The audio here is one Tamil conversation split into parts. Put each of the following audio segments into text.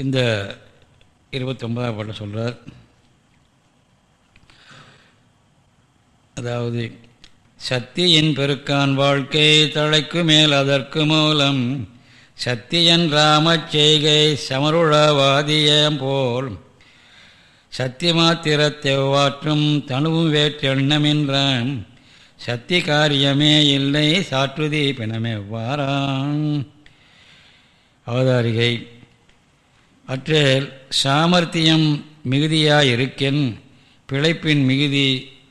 இந்த இருபத்தொன்பதாம் பாட்டில் சொல்கிறார் அதாவது சத்தியின் பெருக்கான் வாழ்க்கை தழைக்கு மேல் அதற்கு மூலம் சத்தியன் ராமச் செய்கை சமருளவாதியம் போல் சத்தியமாத்திரத்தெவ்வாற்றும் தனுவும் வேற்றெண்ணமென்றான் சத்திய காரியமே இல்லை சாற்றுதி பிணமெவ்வாறான் அவதாரிகை அற்றேல் சாமர்த்தியம் மிகுதியாயிருக்கின் பிழைப்பின் மிகுதி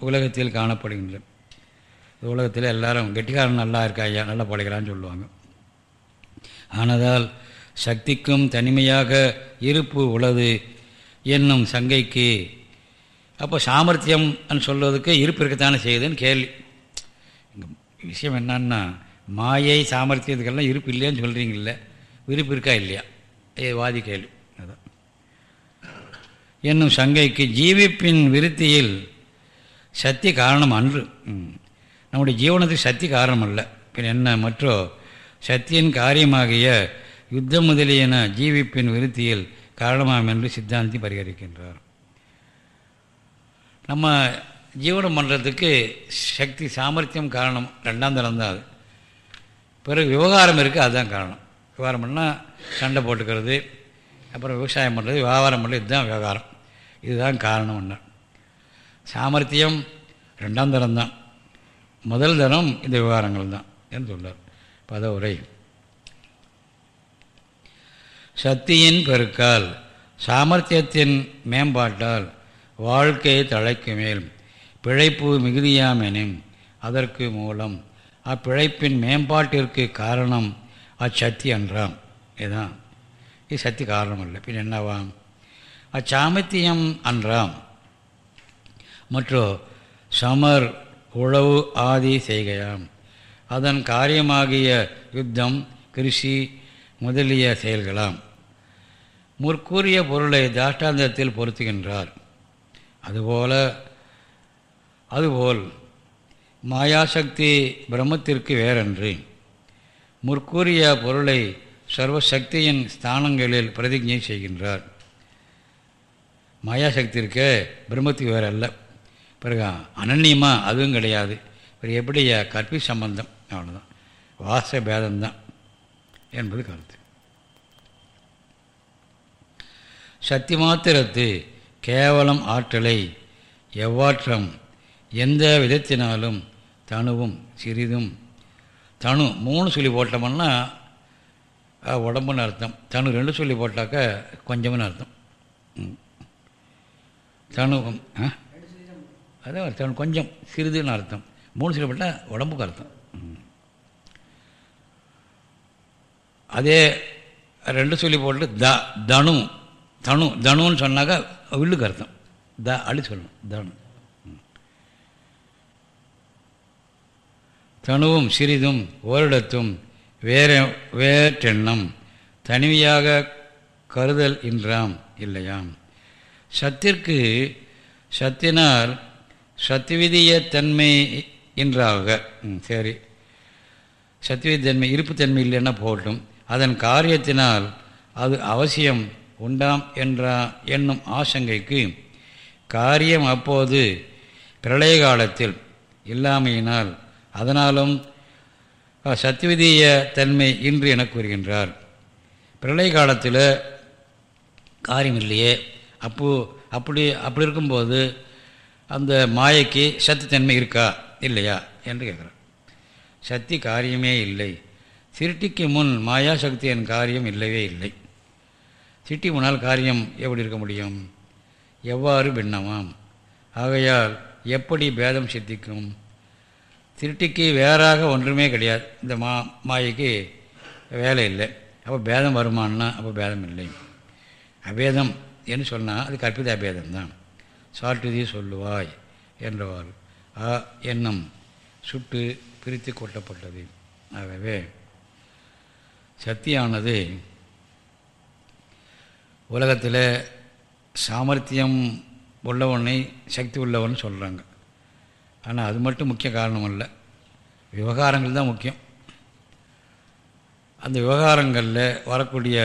உலகத்தில் காணப்படுகின்றது. உலகத்தில் எல்லாரும் கெட்டிக்காரன் நல்லா இருக்கா ஐயா நல்லா பழைக்கிறான்னு சொல்லுவாங்க. ஆனதால் சக்திக்கும் தனிமையாக இருப்பு உள்ளது என்னும் சங்கைக்கு அப்போ சாமர்த்தியம் சொல்வதுக்கு இருப்பு இருக்கத்தானே செய்யுதுன்னு கேள்வி. விஷயம் என்னன்னா மாயை சாமர்த்தியத்துக்கெல்லாம் இருப்பு இல்லையான்னு சொல்கிறீங்கள விருப்பு இருக்கா இல்லையா? வாதி கேள்வி. என்னும் சங்கைக்கு ஜீவிப்பின் விருத்தியில் சக்தி காரணம் அன்று. நம்முடைய ஜீவனத்துக்கு சக்தி காரணம் அல்ல பின் என்ன மற்றோ சக்தியின் காரியமாகிய யுத்தம் முதலியன ஜீவிப்பின் விருத்தியில் காரணமாம் என்று சித்தாந்தி பரிகரிக்கின்றார். நம்ம ஜீவனம் பண்ணுறதுக்கு சக்தி சாமர்த்தியம் காரணம் ரெண்டாம் தரம் தான் அது. பிறகு விவகாரம் இருக்குது அதுதான் காரணம். விவகாரம் பண்ணால் சண்டை போட்டுக்கிறது அப்புறம் விவசாயம் பண்ணுறது வியாபாரம் பண்ணுறது இதுதான் விவகாரம். இதுதான் காரணம் ஒன்று சாமர்த்தியம் ரெண்டாம் தரம் தான். முதல் தரம் இந்த விவகாரங்கள் தான் என்று சொல்கிறார் பதவுரை. சக்தியின் பெருக்கால் சாமர்த்தியத்தின் மேம்பாட்டால் வாழ்க்கையை தழைக்கு மேல் பிழைப்பு மிகுதியாமெனும் அதற்கு மூலம் அப்பிழைப்பின் மேம்பாட்டிற்கு காரணம் அச்சக்தி என்றாம் இதுதான். இது சக்தி காரணம் இல்லை பின் என்னவாம்? அச்சாமத்தியம் அன்றாம். மற்றும் சமர் உழவு ஆதி செய்கையாம். அதன் காரியமாகிய யுத்தம் கிருஷி முதலிய செயல்களாம். முற்கூறிய பொருளை தாஷ்டாந்தத்தில் பொருத்துகின்றார். அதுபோல அதுபோல் மாயாசக்தி பிரம்மத்திற்கு வேறன்று முற்கூறிய பொருளை சர்வசக்தியின் ஸ்தானங்களில் பிரதிஜை செய்கின்றார். மாயாசக்தி இருக்க பிரம்மத்துக்கு வேற அல்ல பிறகு அனன்யமாக அதுவும் கிடையாது. பிறகு எப்படி கற்பி சம்பந்தம்? அவ்வளோதான் வாச பேதம்தான் என்பது கருத்து. சக்தி மாத்திரத்து கேவலம் ஆற்றலை எவ்வாற்றம் எந்த விதத்தினாலும் தனுவும் சிறிதும். தனு மூணு சொல்லி போட்டோம்னா உடம்புன்னு அர்த்தம். தனு ரெண்டு சொல்லி போட்டாக்க கொஞ்சம்னு அர்த்தம். தனுவும் அதான் தனு கொஞ்சம் சிறிதுன்னு அர்த்தம். மூணு சொல்லி போட்டால் உடம்புக்கு அர்த்தம். அதே ரெண்டு சொல்லி போட்டு த தனு தனு தனுன்னு சொன்னாக்கா வில்லுக்கு அர்த்தம். த அழி சொல்லணும். தனு. தனுவும் சிறிதும் ஓரிடத்தும் வேற வேற்றெண்ணம் தனிமையாக கருதல் இன்றாம் இல்லையாம். சத்திற்கு சத்தினால் சத்திவிதிய தன்மை என்றாக சரி. சத்திவித தன்மை இருப்புத்தன்மை இல்லைன்னா போட்டும். அதன் காரியத்தினால் அது அவசியம் உண்டாம் என்றா என்னும் ஆசங்கைக்கு காரியம் அப்போது பிரளய காலத்தில் இல்லாமையினால் அதனாலும் சத்தியவிதிய தன்மை இன்று என கூறுகின்றார். பிரளய காலத்தில் காரியம் இல்லையே. அப்போ அப்படி அப்படி இருக்கும்போது அந்த மாயைக்கு சத்துத்தன்மை இருக்கா இல்லையா என்று கேட்குறார். சக்தி காரியமே இல்லை. சிருட்டிக்கு முன் மாயா சக்தியின் காரியம் இல்லவே இல்லை. சிட்டி முன்னால் காரியம் எப்படி இருக்க முடியும்? எவ்வாறு பின்னமாம்? ஆகையால் எப்படி பேதம் சித்திக்கும்? திருட்டிக்கு வேறாக ஒன்றுமே கிடையாது. இந்த மா மாயைக்கு வேலை இல்லை. அப்போ பேதம் வருமானா அப்போ பேதம் இல்லை. அபேதம் என்று சொன்னால் அது கற்பித அபேதம் தான். சாட்டுதி சொல்லுவாய் என்றவாள் ஆ எண்ணம் சுட்டு பிரித்து கொட்டப்பட்டது. ஆகவே சக்தியானது உலகத்தில் சாமர்த்தியம் உள்ளவனை சக்தி உள்ளவன் சொல்கிறாங்க ஆனால் அது மட்டும் முக்கிய காரணம் அல்ல. விவகாரங்கள் தான் முக்கியம். அந்த விவகாரங்களில் வரக்கூடிய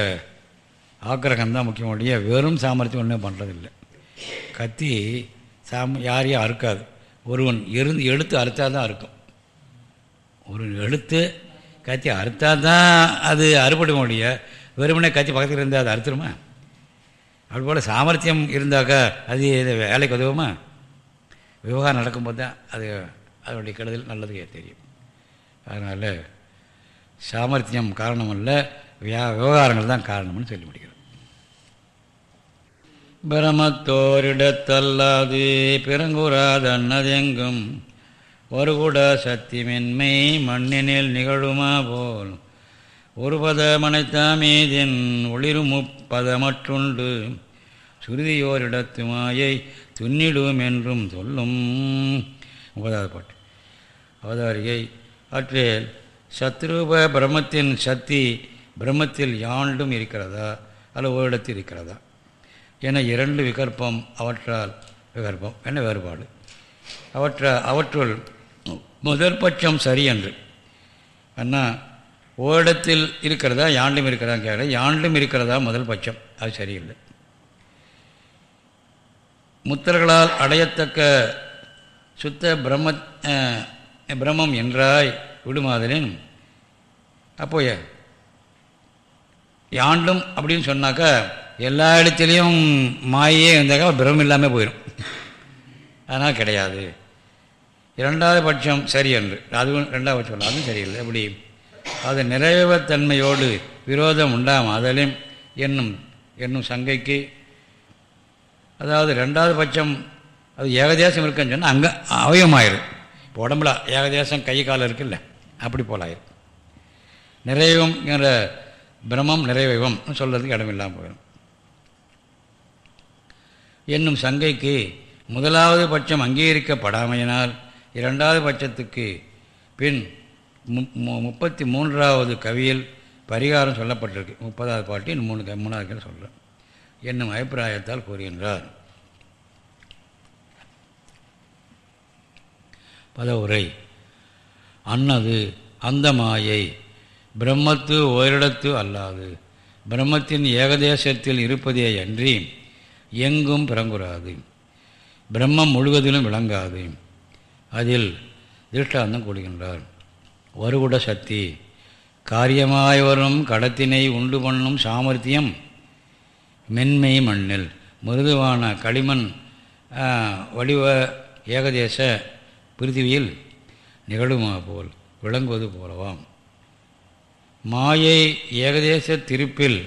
ஆக்கிரகம் தான் முக்கியமுடைய வெறும் சாமர்த்தியம் ஒன்றும் பண்ணுறதில்லை கத்தி சாம் யாரையும் அறுக்காது. ஒருவன் இருந்து எழுத்து அறுத்தால் தான் அறுக்கும். ஒரு எழுத்து கத்தி அறுத்தால் தான் அது அறுபடும் முடிய வெறுமனே கத்தி பக்கத்தில் இருந்தால் அது அறுத்துருமா? அதுபோல் சாமர்த்தியம் இருந்தாக்கா அது வேலைக்கு உதவுமா? விவகாரம் நடக்கும்போது தான் அது அதனுடைய கெடுதல் நல்லது தெரியும். அதனால் சாமர்த்தியம் காரணம் அல்ல வியா விவகாரங்கள் தான் காரணம்னு சொல்லி முடிக்கிறோம். பிரமத்தோரிடத்தல்லாது பிறங்குறாதன்னதெங்கும் ஒருகுட சத்திமென்மை மண்ணினில் நிகழுமா போல் ஒரு பதமனைத்தாமேதின் ஒளிரும் முப்பதமற்றுண்டு சுருதியோரிடத்து மாயை துன்னிடும் என்றும் சொல்லும். முப்பதாவது பாட்டு. அவதாரிகை. அற்றேல் சத்ரூப பிரம்மத்தின் சக்தி பிரம்மத்தில் யாண்டும் இருக்கிறதா? அல்ல ஓரிடத்தில் இருக்கிறதா? என இரண்டு விகற்பம் அவற்றால் விகற்பம். என்ன வேறுபாடு? அவற்ற அவற்றுள் முதல் பட்சம் சரி என்று. அண்ணா ஓரிடத்தில் இருக்கிறதா? யாண்டும் இருக்கிறதா கேட்க யாண்டும் இருக்கிறதா? முதல் பட்சம். அது சரியில்லை. முத்தர்களால் அடையத்தக்க சுத்த பிரம்ம பிரம்மம் என்றாய் விடுமாதலின். அப்போ யாண்டும் அப்படின்னு சொன்னாக்கா எல்லா இடத்துலையும் மாயே இருந்தாக்கா பிரம்மம் இல்லாமல் போயிடும் அதனால் கிடையாது. இரண்டாவது பட்சம் சரி என்று. அதுவும் ரெண்டாவது பட்சம் அதுவும் சரியில்லை. எப்படி? அது நிறைவத்தன்மையோடு விரோதம் உண்டாமாதலும் என்னும் என்னும் சங்கைக்கு அதாவது ரெண்டாவது பட்சம் அது ஏகதேசம் இருக்குன்னு சொன்னால் அங்கே அவயமாயிரும் இப்போ உடம்புல ஏகதேசம் கை காலம் இருக்குல்ல அப்படி போலாயிரும் நிறைவம்ங்கிற பிரமம் நிறைவம் சொல்கிறதுக்கு இடமில்லாமல் போயிடும் என்னும் சங்கைக்கு முதலாவது பட்சம் அங்கீகரிக்கப்படாமையினால் இரண்டாவது பட்சத்துக்கு பின் முப்பத்தி மூன்றாவது கவியில் பரிகாரம் சொல்லப்பட்டிருக்கு. முப்பதாவது பாட்டின் மூணு மூணாவது சொல்கிறேன் என்னும் அபிப்பிராயத்தால் கூறுகின்றார். பதவுரை. அன்னது அந்த மாயை பிரம்மத்து ஓரிடத்து அல்லாது பிரம்மத்தின் ஏகதேசத்தில் இருப்பதே அன்றி எங்கும் பிறங்குறாது பிரம்மம் முழுவதிலும் விளங்காது. அதில் திருஷ்டாந்தம் கூடுகின்றார் வருகுட சக்தி காரியமாய் வரும் கடத்தினை உண்டு பண்ணும் சாமர்த்தியம் மென்மை மண்ணில். மிருதுவான களிமண் வடிவ ஏகதேச பிருத்திவியில் நிகழுமா போல் விளங்குவது போலவாம். மாயை ஏகதேச திருப்பில்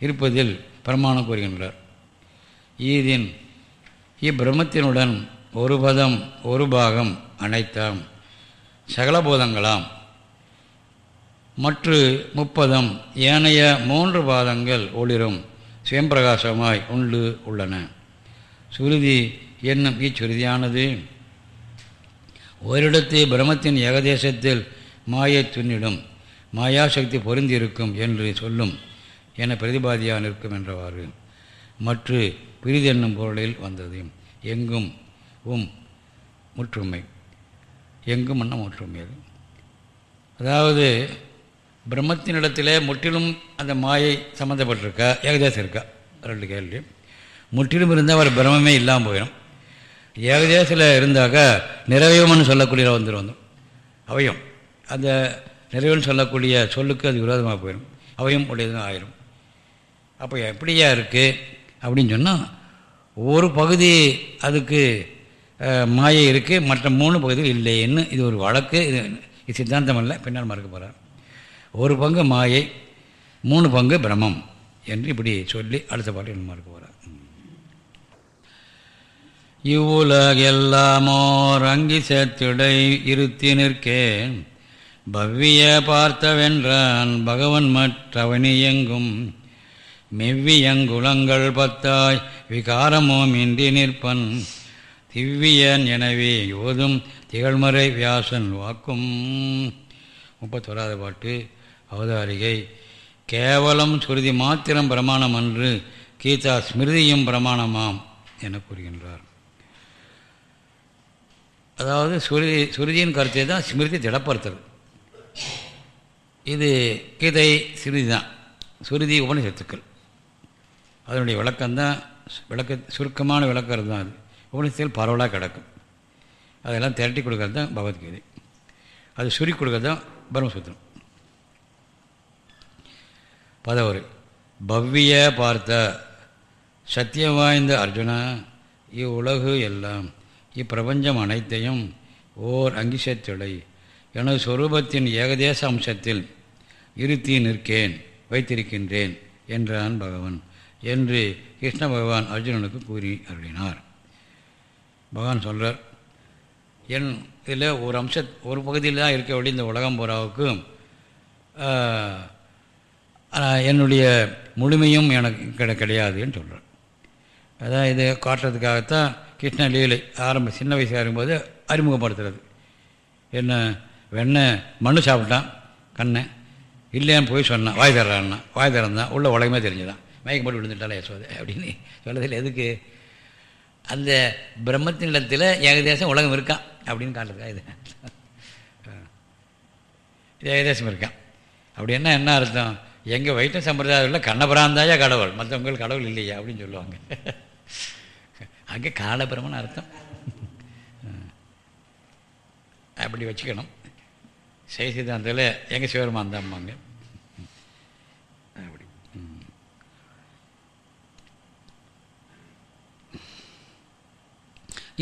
இருப்பதில் பிரமாணம் கூறுகின்றார். ஈதின் இப்பிரமத்தினுடன் ஒரு பதம் ஒரு பாகம் அனைத்தாம் சகலபோதங்களாம் மற்ற முப்பதம் ஏனைய மூன்று பாதங்கள் ஒளிரும். சுயம்பிரகாசமாய் உண்டு உள்ளன. சுருதி என்னும் இச்சுருதியானது ஓரிடத்து பிரமத்தின் ஏகதேசத்தில் மாயை துண்ணிடும் மாயாசக்தி பொருந்திருக்கும் என்று சொல்லும் என பிரதிபாதியாக நிற்கும் என்றவாறு. மற்ற பிரிதென்னும் பொருளில் வந்தது. எங்கும் உம் முற்றுமை. எங்கும் அண்ணம் ஒற்றுமை அதாவது பிரம்மத்தினிடத்தில் முற்றிலும் அந்த மாயை சம்மந்தப்பட்டிருக்கா ஏகதேசம் இருக்கா? ரெண்டு கேள்வி. முற்றிலும் இருந்தால் அவர் பிரம்மே இல்லாமல் போயிடும் ஏகதேசத்தில் இருந்தாக்கா நிறைவம்னு சொல்லக்கூடிய வந்துடும் வந்துடும் அவையும். அந்த நிறைவுன்னு சொல்லக்கூடிய சொல்லுக்கு அது விரோதமாக போயிடும் அவையும் உடையதும் ஆயிரும். அப்போ எப்படியா இருக்குது அப்படின்னு சொன்னால் ஒரு பகுதி அதுக்கு மாயை இருக்குது மற்ற மூணு பகுதிகள் இல்லைன்னு இது ஒரு வழக்கு. இது இது சித்தாந்தம் இல்லை பின்னால் மறக்க போகிறார் ஒரு பங்கு மாயை மூணு பங்கு பிரம்மம் என்று இப்படி சொல்லி அடுத்த பாட்டு என்ன மறக்க போகிறார் இவ்வுலகெல்லாமோர் அங்கி சேத்துடை இருத்தி நிற்கேன். பவ்விய பார்த்தவென்றான் பகவன் மற்றவனி மெவ்வியங்குலங்கள் பத்தாய் விகாரமும் இன்றி நிற்பன். திவ்வியன் எனவே யோதும் திகழ்மறை வியாசன் வாக்கும். முப்பத்தோராது பாட்டு. அவதாரிகை. கேவலம் சுருதி மாத்திரம் பிரமாணம் அன்று கீதா ஸ்மிருதியும் பிரமாணமாம் என கூறுகின்றார். அதாவது சுருதி சுருதியின் கருத்தை தான் ஸ்மிருதி திடப்படுத்துறது. இது கீதை ஸ்மிருதி தான் சுருதி உபனிஷத்துக்கள். அதனுடைய விளக்கம்தான் விளக்க சுருக்கமான விளக்கிறது தான் அது. உபநிஷத்தில் பரவலாக கிடக்கும். அதெல்லாம் திரட்டி கொடுக்கறது தான் பகவத்கீதை. அது சுருக்கி கொடுக்கறது தான் பிரம்மசூத்திரம். பதவரு. பவ்விய பார்த்த சத்தியம் வாய்ந்த அர்ஜுனா இவ்வுலகு எல்லாம் இப்பிரபஞ்சம் அனைத்தையும் ஓர் அங்கிசத்துளை எனது சொரூபத்தின் ஏகதேச அம்சத்தில் இருத்தி நிற்கேன் வைத்திருக்கின்றேன் என்றான் பகவான் என்று கிருஷ்ண பகவான் அர்ஜுனனுக்கு கூறி அருளினார். பகவான் சொல்கிறார் என் இதில் ஒரு அம்ச ஒரு பகுதியில் தான் இருக்க வேண்டிய இந்த உலகம் பூராவுக்கும் என்னுடைய முழுமையும் எனக்கு கிட கிடையாதுன்னு சொல்கிறேன் அதான் இது காட்டுறதுக்காகத்தான் கிருஷ்ண லீலை ஆரம்ப சின்ன வயசாக இருக்கும்போது அறிமுகப்படுத்துறது. என்ன வெண்ணை மண்ணு சாப்பிட்டான் கண்ணை. இல்லைன்னு போய் சொன்னான் வாய் தர்றான்னா வாய் திறந்தான் உள்ள உலகமே தெரிஞ்சுதான். மயக்கம் போட்டு விழுந்துட்டாலே யசோதை அப்படின்னு சொல்லதில் எதுக்கு? அந்த பிரம்மத்தின் இடத்துல ஏகதேசம் உலகம் இருக்கான் அப்படின்னு காட்டுறதுக்கா இது. ஏகதேசம் இருக்கான் அப்படி என்ன என்ன அர்த்தம்? எங்கள் வைத்த சம்பிரதாயத்தில் கண்ணபிராந்தாயா கடவுள். மற்றவங்களுக்கு கடவுள் இல்லையா அப்படின்னு சொல்லுவாங்க. அங்கே காலபிரமன் அர்த்தம். அப்படி வச்சுக்கணும். சை சித்தாந்தத்தில் எங்கள் சிவருமான் தான்பாங்க அப்படி.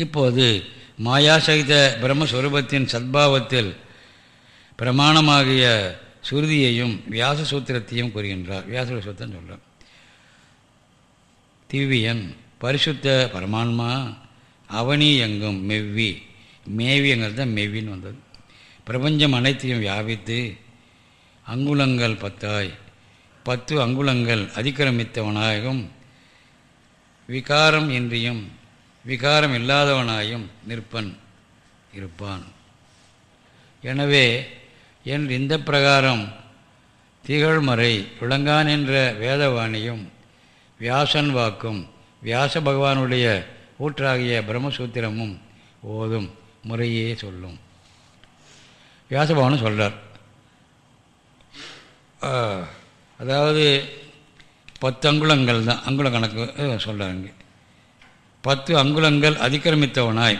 இப்போது மாயாசகித பிரம்மஸ்வரூபத்தின் சத்பாவத்தில் பிரமாணமாகிய சுருதியையும் வியாச சூத்திரத்தையும் கூறுகின்றார். வியாச சூத்திரம் சொல்கிறார் திவ்யன் பரிசுத்த பரமான்மா அவனி எங்கும் மெவ்வி. மேவியங்கிறது தான் மெவ்வின்னு வந்தது. பிரபஞ்சம் அனைத்தையும் வியாபித்து அங்குலங்கள் பத்தாய். பத்து அங்குலங்கள் அதிக்கிரமித்தவனாயும் விகாரம் இன்றியும் விகாரம் இல்லாதவனாயும் நிற்பன் இருப்பான். எனவே என் இந்த பிரகாரம் திகழ்மறை விளங்கான் என்ற வேதவாணியும் வியாசன் வாக்கும் வியாச பகவானுடைய ஊற்றாகிய பிரம்மசூத்திரமும் ஓதும் முறையே சொல்லும். வியாசபவனும் சொல்கிறார் அதாவது பத்து அங்குலங்கள் தான் அங்குல கணக்கு சொல்கிறாங்க பத்து அங்குலங்கள் அதிக்கிரமித்தவனாய்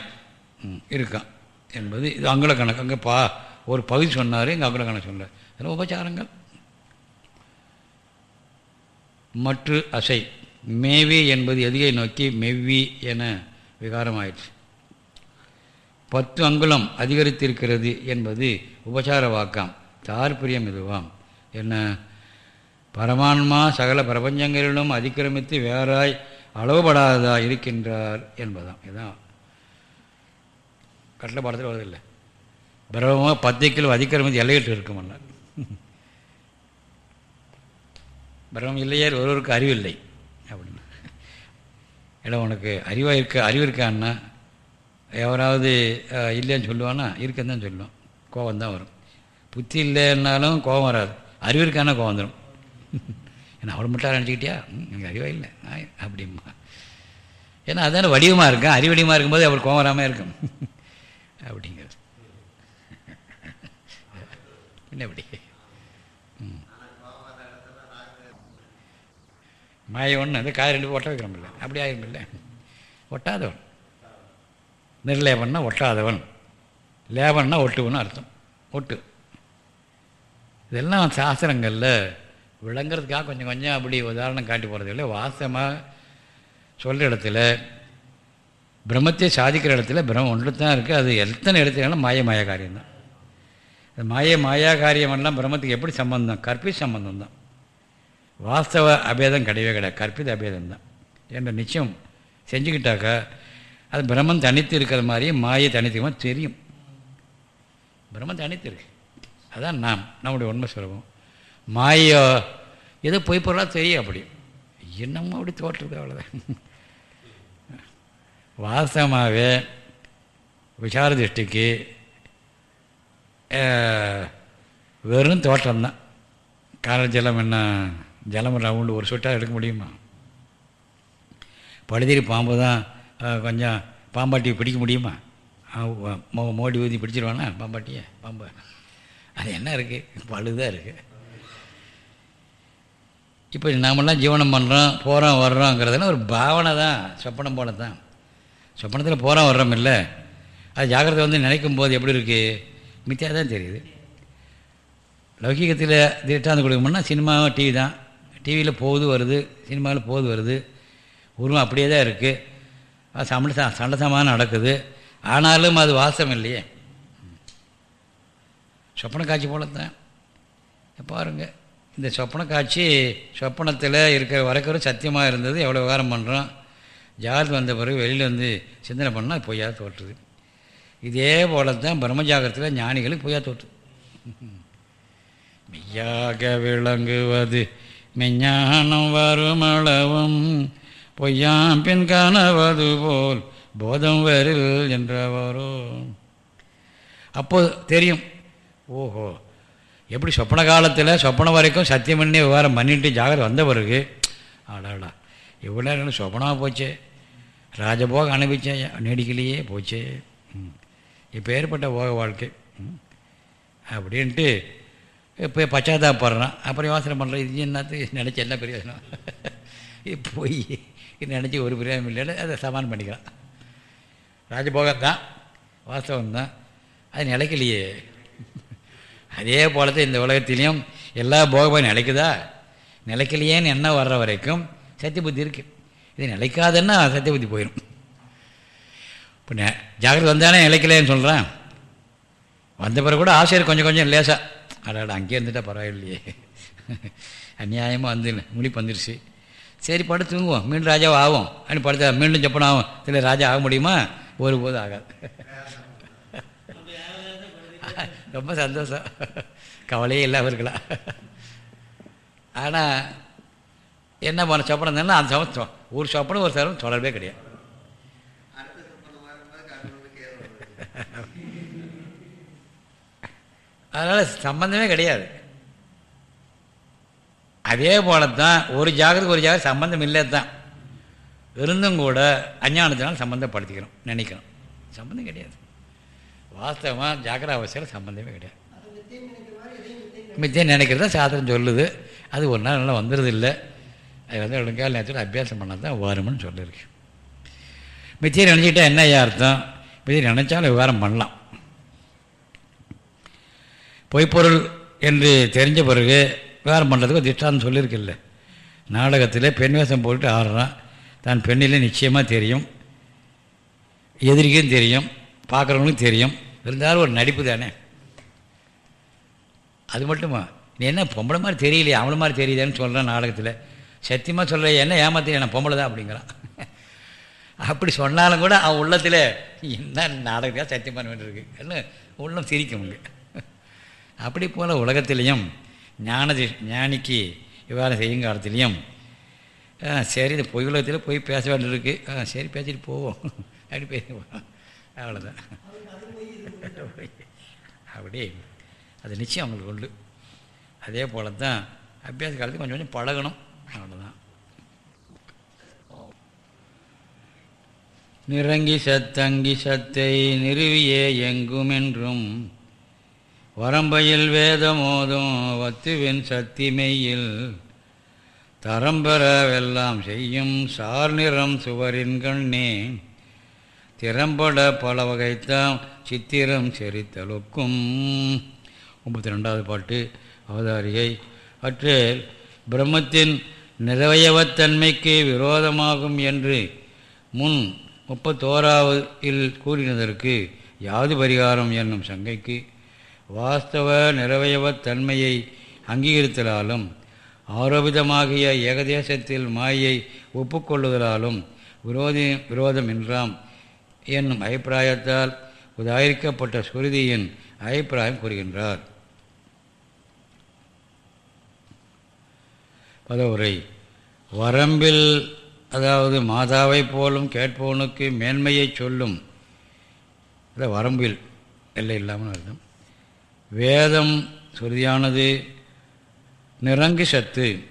இருக்கான் என்பது இது அங்குல கணக்கு. அங்கே பா ஒரு பகுதி சொன்னார் எங்கள் அக்ரகணம் சொன்னார் அதில் உபச்சாரங்கள். மற்ற அசை மேவி என்பது எதிகை நோக்கி மெவ்வி என விகாரமாயிடுச்சு பத்து அங்குலம் அதிகரித்திருக்கிறது என்பது உபசார வாக்கம் தாற்பயம் இதுவாம். என்ன? பரமான்மா சகல பிரபஞ்சங்களிலும் அதிக்கிரமித்து வேறாய் அளவுபடாததாக இருக்கின்றார் என்பதாம். இதுதான் கட்டளை பாடத்தில் வருதில்லை. பிரபமாக பத்து கிலோ அதிக்கிரமித்து எல்லையிட்டு இருக்குமன்னார் பிரம்மம் இல்லையே ஒருவருக்கு அறிவில்லை அப்படின்னு. இல்லை உனக்கு அறிவாக இருக்க அறிவு இருக்கான்னா எவராவது இல்லைன்னு சொல்லுவானா? இருக்குன்னு தான் சொல்லுவான் கோபம் தான் வரும். புத்தி இல்லைன்னாலும் கோபம் வராது. அறிவு இருக்கானா கோபம் வந்துடும் ஏன்னா அவள் மட்டும் நினச்சிக்கிட்டியா? எனக்கு அறிவாக இல்லை. அப்படிம்பா. ஏன்னா அதான வடிவமாக இருக்கேன் அறிவடிவமாக இருக்கும்போது அவள் கோபம் வராமல் இருக்கும். அப்படிங்கிறது. என்ன எப்படி மாய ஒன்று அந்த காய் ரெண்டு ஒட்ட வைக்கிறோம்ல அப்படி ஆயிருமில்ல ஒட்டாதவன். நிர்லேபன்னா ஒட்டாதவன். லேபன்னா ஒட்டுவன்னு அர்த்தம். ஒட்டு. இதெல்லாம் சாஸ்திரங்களில் விளங்குறதுக்காக கொஞ்சம் கொஞ்சம் அப்படி உதாரணம் காட்டி போகிறது இல்லை வாசமாக சொல்கிற இடத்துல பிரம்மத்தை சாதிக்கிற இடத்துல பிரம்மம் ஒன்று தான் இருக்குது அது எத்தனை எடுத்துக்கலாம் மாய மாய காரியம்தான் மாய மாயா காரியமெல்லாம் பிரம்மத்துக்கு எப்படி சம்பந்தம்? கற்பி சம்பந்தம் தான் வாஸ்தவ அபேதம் கிடையவே கிடையாது. கற்பித அபேதம் தான் என்ற நிச்சயம் செஞ்சுக்கிட்டாக்கா அது பிரம்மன் தனித்து இருக்கிற மாதிரி மாயை தனித்துமா தெரியும். பிரம்மன் தனித்து இருக்கு. அதான் நாம் நம்முடைய உண்மை சுலபம் மாயோ ஏதோ பொய் பொருளாக தெரியும் அப்படி. என்னமோ அப்படி தோற்றுறது அவ்வளோதான் வாஸ்தவமாகவே விசார திருஷ்டிக்கு வெறும் தோற்றம்தான். கால ஜலம் என்ன ஜலம் ரவுண்டு ஒரு சொட்டாக எடுக்க முடியுமா? பழுதிரி பாம்பு தான் கொஞ்சம் பாம்பாட்டியை பிடிக்க முடியுமா? மோடி ஊதி பிடிச்சிருவானா பாம்பாட்டியை பாம்பு? அது என்ன இருக்குது பழுதாக இருக்குது இப்போ நாமெல்லாம் ஜீவனம் பண்ணுறோம் போகிறோம் வர்றோங்கிறதுலாம் ஒரு பாவனை தான் சொப்பனம் போல தான் சொப்பனத்தில் போகிறோம் வர்றோம் இல்லை? அது ஜாக்கிரதை வந்து நினைக்கும் போது எப்படி இருக்குது மித்தியாக தான் தெரியுது. லௌகிகத்தில் திட்டாந்து கொடுக்கணும்னா சினிமா டிவி தான். டிவியில் போகுது வருது. சினிமாவில் போகுது வருது. உருவம் அப்படியே தான் இருக்குது அது சண்டை சண்டை சமானம் நடக்குது. ஆனாலும் அது வாசம் இல்லையே. சொப்பன காட்சி போல தான் பாருங்கள் இந்த சொப்பன காட்சி சொப்பனத்தில் இருக்கிற வரைக்கிற சத்தியமாக இருந்தது. எவ்வளோ விவகாரம் பண்ணுறோம் ஜாகிரதை வந்த பிறகு வெளியில் வந்து சிந்தனை பண்ணால் பொய்யா தோற்றுது. இதே போல தான் பிரம்மஜாகரத்தில் ஞானிகளுக்கு பொய்யா தோற்று. மெய்யாக விளங்குவது மெஞ்ஞானம் வருமளவும் பொய்யாம் பின் காணவது போல் போதம் வரில் என்றவரோ அப்போது தெரியும் ஓஹோ எப்படி சொப்பன காலத்தில் சொப்பனம் வரைக்கும் சத்தியம் பண்ணி விவகாரம் பண்ணிட்டு ஜாகிரதை வந்த பிறகு ஆடாடா இவ்வளோ நேரம் சொப்பனமாக போச்சே ராஜபோக அனுபவிச்சேன் நீடிக்கலையே போச்சே. இப்போ ஏற்பட்ட போக வாழ்க்கை. அப்படின்ட்டு இப்போ பச்சாதாப்படுறான் அப்புறம் யோசனை பண்ணுறேன் இது என்னத்துக்கு நினச்சி என்ன பிரயோஜனம்? போய் நினச்சி ஒரு பிரயோஜனம் இல்லைன்னு அதை சமான் பண்ணிக்கிறான். ராஜபோகம் தான் வாஸ்தவம் தான். அது நிலைக்கலையே. அதே போல தான் இந்த உலகத்திலையும் எல்லா போகமும் நிலைக்குதா? நிலைக்கலையேன்னு என்ன வர்ற வரைக்கும் சத்திய புத்தி இருக்குது இது நிலைக்காதுன்னா சத்திய புத்தி போயிடும் இப்போ ஜாகிரதை வந்தானே நிலைக்கலையேன்னு சொல்கிறேன் வந்த பிறகு கூட ஆசிரியர் கொஞ்சம் கொஞ்சம் லேசாக அடாடா அங்கேயே இருந்துட்டா பரவாயில்லையே. அநியாயமாக வந்து முழிப்பு வந்துருச்சு. சரி படுத்து தூங்குவோம். மீண்டும் ராஜாவும் ஆகும் அப்படின்னு படுத்தா மீண்டும் செப்பனம் ஆகும் இல்லை ராஜா ஆக முடியுமா? ஒருபோதும் ஆகாது. ரொம்ப சந்தோஷம். கவலையே இல்லாமல் இருக்கலாம். ஆனால் என்ன பண்ண சொப்பனம் தானே அந்த சமம் ஒரு சொப்பனம் ஒரு சரம் தொடர்பே கிடையாது. அதனால் சம்பந்தமே கிடையாது. அதே போல தான் ஒரு ஜாகிரதுக்கு ஒரு ஜாகிரதை சம்பந்தம் இல்லை தான் இருந்தும் கூட அஞ்ஞானத்தினால் சம்மந்தப்படுத்திக்கிறோம் நினைக்கிறோம் சம்பந்தம் கிடையாது. வாஸ்தவமாக ஜாக்கிர அவசியம் சம்பந்தமே கிடையாது. மித்தியம் நினைக்கிறது தான் சாத்திரம் சொல்லுது. அது ஒரு நாள் நல்லா வந்துடுது இல்லை. அது வந்து ஒழுங்கால் நேரத்தில் அபியாசம் பண்ணால் தான் வரும்னு சொல்லியிருக்கு. மித்தியை நினச்சிக்கிட்டால் என்ன அர்த்தம்? மீதி நினச்சாலும் விவகாரம் பண்ணலாம். பொய்ப்பொருள் என்று தெரிஞ்ச பிறகு விவகாரம் பண்ணுறதுக்கு ஒரு திஷ்டாந்தம் சொல்லியிருக்கில்ல நாடகத்தில் பெண் வேஷம் போட்டு ஆடுறான். தான் பெண்ணிலே நிச்சயமாக தெரியும். எதிரிக்கும் தெரியும். பார்க்குறவங்களுக்கும் தெரியும். இருந்தாலும் ஒரு நடிப்பு தானே. அது மட்டுமா? நீ என்ன பொம்பளை மாதிரி தெரியலையே அவளை மாதிரி தெரியுதேன்னு சொல்கிறான் நாடகத்தில். சத்தியமாக சொல்கிற என்ன ஏமாத்தி நான் பொம்பளை தான் அப்படிங்கிறான். அப்படி சொன்னாலும் கூட அவன் உள்ளத்தில் என்ன நாடகத்தான் சத்தியம் பண்ண வேண்டியிருக்கு? உள்ளம் சிரிக்கும் அப்படி போல் உலகத்திலையும் ஞான ஞானிக்கு விவகாரம் செய்யும் காலத்திலையும் சரி இந்த பொய் உலகத்தில் போய் பேச வேண்டியிருக்கு. ஆ சரி பேசிட்டு போவோம். அப்படி பேசுவோம் அவ்வளோதான் அப்படி. அது நிச்சயம் அவங்களுக்கு உண்டு. அதே போல் தான் அபியாச காலத்துக்கு கொஞ்சம் கொஞ்சம் பழகணும். அவ்வளோதான் நிறங்கி சத்தங்கி சத்தை நிறுவியே எங்குமென்றும். வரம்பையில் வேதமோதும் வத்துவின் சத்தி மெய்யில் தரம்பெறவெல்லாம் செய்யும் சார் நிறம் சுவரின் கண்ணே. திறம்பட பல வகைத்தாம் சித்திரம் செறித்தலுக்கும். முப்பத்தி ரெண்டாவது பாட்டு அவதாரிகை அற்றில். பிரம்மத்தின் நிறவயவத்தன்மைக்கு விரோதமாகும் என்று முன் முப்பத்தோராவதில் கூறினதற்கு யாது பரிகாரம் என்னும் சங்கைக்கு வாஸ்தவ நிறவயவத்தன்மையை அங்கீகரித்தலாலும் ஆரோபிதமாகிய ஏகதேசத்தில் மாயை ஒப்புக்கொள்ளுதலாலும் விரோதி விரோதம் என்றாம் என்னும் அபிப்பிராயத்தால் உதாரிக்கப்பட்ட சுருதியின் அபிப்பிராயம் கூறுகின்றார். பதவுரை. வரம்பில் அதாவது மாதாவை போலும் கேட்பவனுக்கு மேன்மையை சொல்லும். இல்லை வரம்பில் எல்லை இல்லாமல் அர்த்தம். வேதம் சுருதியானது நிறங்கு சத்து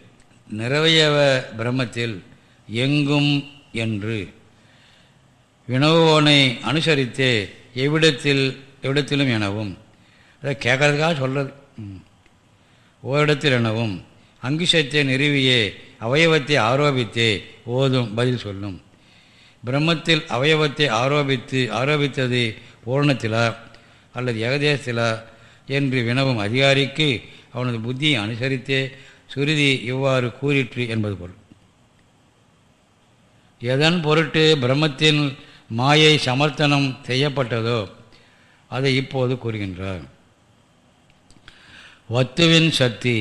நிறவையவ பிரம்மத்தில் எங்கும் என்று. வினவோனை அனுசரித்து எவ்விடத்தில் எவ்விடத்திலும் எனவும். அதை கேட்கறதுக்காக சொல்கிறது ஓரிடத்தில் எனவும். அங்கு சத்திய நிறுவியே அவயவத்தை ஆரோபித்தே ஓதும் பதில் சொல்லும். பிரம்மத்தில் அவயவத்தை ஆரோபித்து ஆரோபித்தது பூரணத்திலா அல்லது ஏகதேசத்திலா என்று வினவும் அதிகாரிக்கு அவனது புத்தியை அனுசரித்தே சுருதி இவ்வாறு கூறிற்று என்பது பொருள். எதன் பொருட்டு பிரம்மத்தின் மாயை சமர்த்தனம் செய்யப்பட்டதோ அதை இப்போது கூறுகின்றார். வத்துவின் சக்தி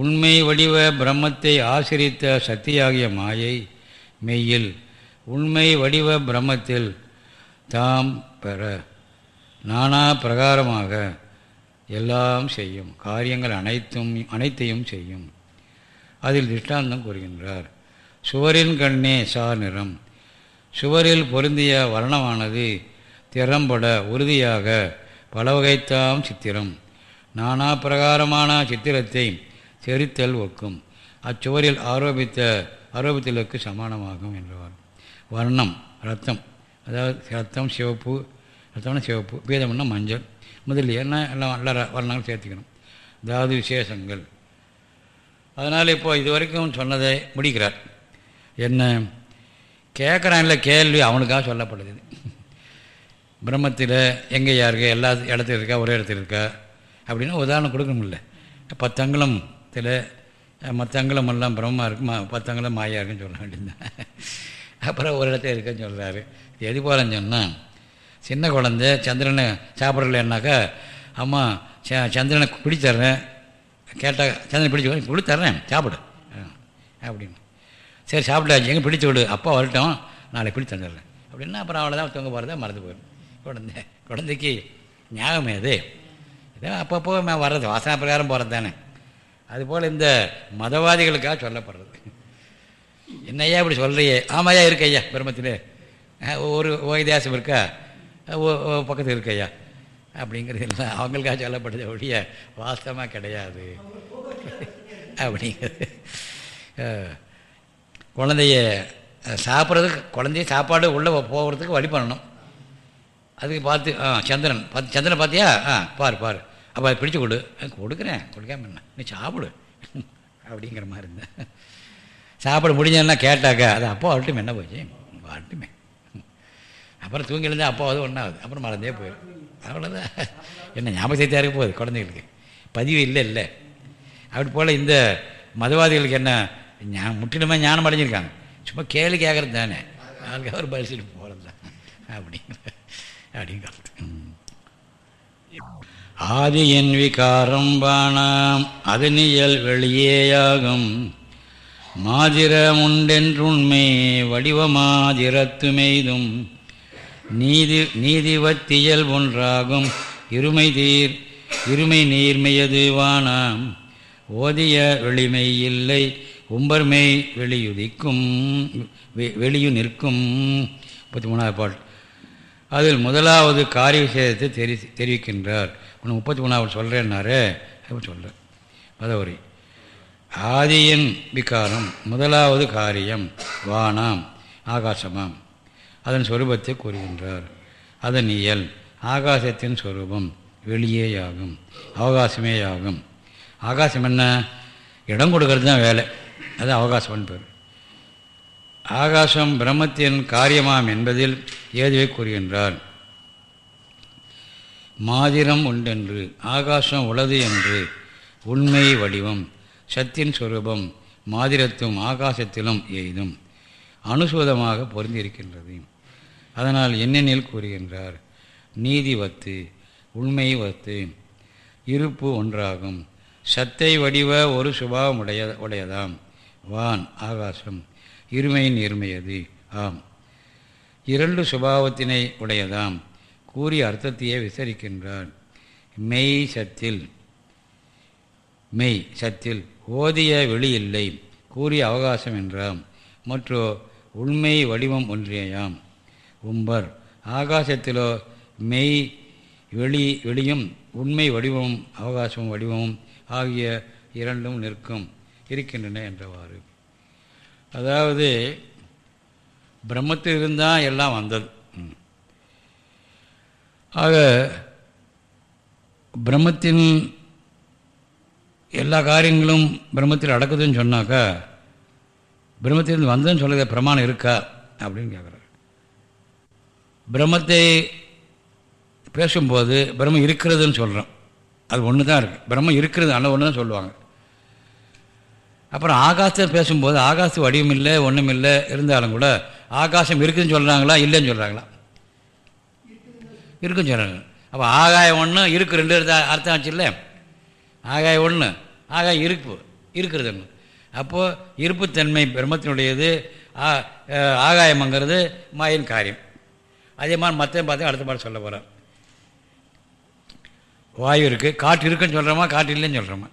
உண்மை வடிவ பிரம்மத்தை ஆசிரித்த சக்தியாகிய மாயை மெய்யில் உண்மை வடிவ பிரம்மத்தில் தாம் பெற நானா பிரகாரமாக எல்லாம் செய்யும் காரியங்கள் அனைத்தும் அனைத்தையும் செய்யும். அதில் திஷ்டாந்தம் கூறுகின்றார். சுவரின் கண்ணே சார் நிறம். சுவரில் பொருந்திய வர்ணமானது திறம்பட உறுதியாக பலவகைத்தாம் சித்திரம். நானா பிரகாரமான சித்திரத்தை செரித்தல் ஒக்கும். அச்சுவரில் ஆரோபித்த ஆரோபித்தலுக்கு சமானமாகும் என்றவர். வர்ணம் ரத்தம். அதாவது ரத்தம் சிவப்பு ரத்தம்னா சிவப்பு பீதம்னா மஞ்சள். முதலில் என்ன எல்லாம் நல்ல வர்ணங்கள் சேர்த்துக்கணும். அதாவது விசேஷங்கள். அதனால் இப்போ இது வரைக்கும் சொன்னதை முடிக்கிறார். என்ன? கேட்குறான்ல கேள்வி அவனுக்காக சொல்லப்படுது. பிரம்மத்தில் எங்கே யாருக்கு எல்லா இடத்துல இருக்கா? ஒரே இடத்துல இருக்கா? அப்படின்னா உதாரணம் கொடுக்கணும்ல பத்தங்களும் மற்ற அங்குலம் எல்லாம் பிரம்மமாக இருக்கு மா பத்தங்குளம் மாயா இருக்குன்னு சொல்ல வேண்டியதுதான். அப்புறம் ஒரு இடத்துல இருக்குன்னு சொல்கிறாரு எது போலன்னு சொன்னால் சின்ன குழந்த சந்திரனை சாப்பிட்றலன்னாக்கா அம்மா ச சந்திரனை பிடித்தர்றேன் கேட்டால் சந்திரனை பிடிச்சி கொடுத்தர்றேன் சாப்பிடு. அப்படின்னு. சரி சாப்பிட்டாச்சு எங்கே பிடிச்சி விடு அப்பா வரட்டும் நாளைக்கு பிடிச்சி தந்துடுறேன். அப்படின்னா அப்புறம் அவ்வளோதான் தூங்க போகிறதா மறந்து போயிடும். குழந்தை குழந்தைக்கு ஞாபகம் அது இதோ அப்பப்போ வர்றது வாசனா பிரகாரம் போகிறது தானே அதுபோல் இந்த மதவாதிகளுக்காக சொல்லப்படுறது. என்னையா இப்படி சொல்கிறியே ஆமாயா இருக்கு ஐயா பிரம்மத்தில் ஒரு ஓய்தாசம் இருக்கா? பக்கத்தில் இருக்கு ஐயா அப்படிங்கிறது இல்லை அவங்களுக்காக சொல்லப்படுது ஒழிய வாஸ்தவமாக கிடையாது. அப்படிங்கிறது. குழந்தைய சாப்பிட்றதுக்கு குழந்தைய சாப்பாடு உள்ளே போகிறதுக்கு வழி பண்ணணும். அதுக்கு பார்த்து ஆ சந்திரன் பார்த்து சந்திரன் பார்த்தியா? ஆ பாரு பாரு. அப்போ அதை பிடிச்சி கொடு. கொடுக்குறேன். கொடுக்காம என்ன? நீ சாப்பிடு. அப்படிங்கிற மாதிரி இருந்தேன் சாப்பிட முடிஞ்சதுன்னா கேட்டாக்கா அது அப்போ வரட்டும் என்ன போச்சு? வரட்டுமே அப்புறம் தூங்கி எழுந்தா அது ஒன்றாவது அப்புறம் மறந்தே போயிடும். அவ்வளோதான் என்ன ஞாபகத்தையாக இருக்க போகுது குழந்தைகளுக்கு. பதிவு இல்லை இல்லை. அப்படி போல் இந்த மதவாதிகளுக்கு என்ன ஞா முற்றிலுமே ஞானம் அடைஞ்சிருக்காங்க. சும்மா கேள்வி கேட்குறது தானே. அதுக்காக ஒரு பதில் போகிறது தான் அப்படிங்கிற அப்படிங்கிறது ஆதியின் விகாரம் பாணாம் அதனியல் வெளியேயாகும். மாதிரமுண்டென்றுண்மை வடிவமாதிரத்துமெய்தும் நீதி நீதிவத்தியல் ஒன்றாகும். இருமை தீர் இருமை நீர்மையதுவானாம் ஓதிய வெளிமை இல்லை உம்பர்மை வெளியுதிக்கும் வெளியு நிற்கும். முப்பத்தி மூணாவது பாட்டு அதில் முதலாவது காரிய விஷயத்தை தெரி தெரிவிக்கின்றார். ஒன்று முப்பத்தி மூணாவது சொல்கிறேன்னாரு அப்படின்னு சொல்கிறார் பதவரி ஆதியின் விகாரம் முதலாவது காரியம் வானாம் ஆகாசமாம். அதன் சொரூபத்தை கூறுகின்றார். அதன் இயல் ஆகாசத்தின் சொரூபம் வெளியேயாகும் அவகாசமேயாகும். ஆகாசம் என்ன? இடம் கொடுக்கறது தான் வேலை. அது அவகாசம்னு பேர். ஆகாசம் பிரம்மத்தின் காரியமாம் என்பதில் ஏதுவை கூறுகின்றார். மாதிரம் உண்டென்று ஆகாசம் உளது என்று உண்மை வடிவம் சத்தின் சுரூபம் மாதிரத்தும் ஆகாசத்திலும் எய்தும். அனுசூதமாக பொருந்திருக்கின்றது அதனால் என்னென்னில் கூறுகின்றார்? நீதி வத்து உண்மை வத்து இருப்பு ஒன்றாகும். சத்தை வடிவ ஒரு சுபாவம் உடைய உடையதாம். வான் ஆகாசம் இருமையின் இருமையது ஆம். இரண்டு சுபாவத்தினை உடையதாம். கூறிய அர்த்தத்தையே விசரிக்கின்றார் மெய் சத்தில். மெய் சத்தில். ஓதிய வெளி இல்லை. கூறிய அவகாசம் என்றாம். மற்றோ உண்மை வடிவம் ஒன்றியாம் உம்பர். ஆகாசத்திலோ மெய் வெளி வெளியும் உண்மை வடிவமும் அவகாசமும் வடிவமும் ஆகிய இரண்டும் நிற்கும். இருக்கின்றன என்றவாறு. அதாவது பிரம்மத்தில் இருந்தால் எல்லாம் வந்தது. ஆக பிரம்மத்தின் எல்லா காரியங்களும் பிரம்மத்தில் அடக்குதுன்னு சொன்னாக்கா பிரம்மத்திலிருந்து வந்ததுன்னு சொல்லுற பிரமாணம் இருக்கா? அப்படின்னு கேட்குறாரு பிரம்மத்தை பேசும்போது பிரம்மம் இருக்கிறதுன்னு சொல்கிறோம் அது ஒன்று தான் இருக்குது பிரம்மம் இருக்கிறது ஆனால் ஒன்று தான் சொல்லுவாங்க. அப்புறம் ஆகாசத்தை பேசும்போது ஆகாச வடிவம் இல்லை ஒன்றும் இல்லை இருந்தாலும் கூட ஆகாசம் இருக்குதுன்னு சொல்கிறாங்களா இல்லைன்னு சொல்கிறாங்களா இருக்குன்னு சொன்னாங்க அப்போ ஆகாயம் ஒன்று இருக்கு ரெண்டு அர்த்தம் ஆச்சு இல்லை ஆகாயம் ஒன்று ஆகாயம் இருப்பு இருக்கிறது அப்போது இருப்புத்தன்மை பிரம்மத்தினுடையது ஆகாயம்ங்கிறது மாயின் காரியம். அதே மாதிரி மற்ற பார்த்து அடுத்த பாடம் சொல்ல போகிறேன் வாயு இருக்குது காற்று இருக்குன்னு சொல்கிறோமா காற்று இல்லைன்னு சொல்கிறோமா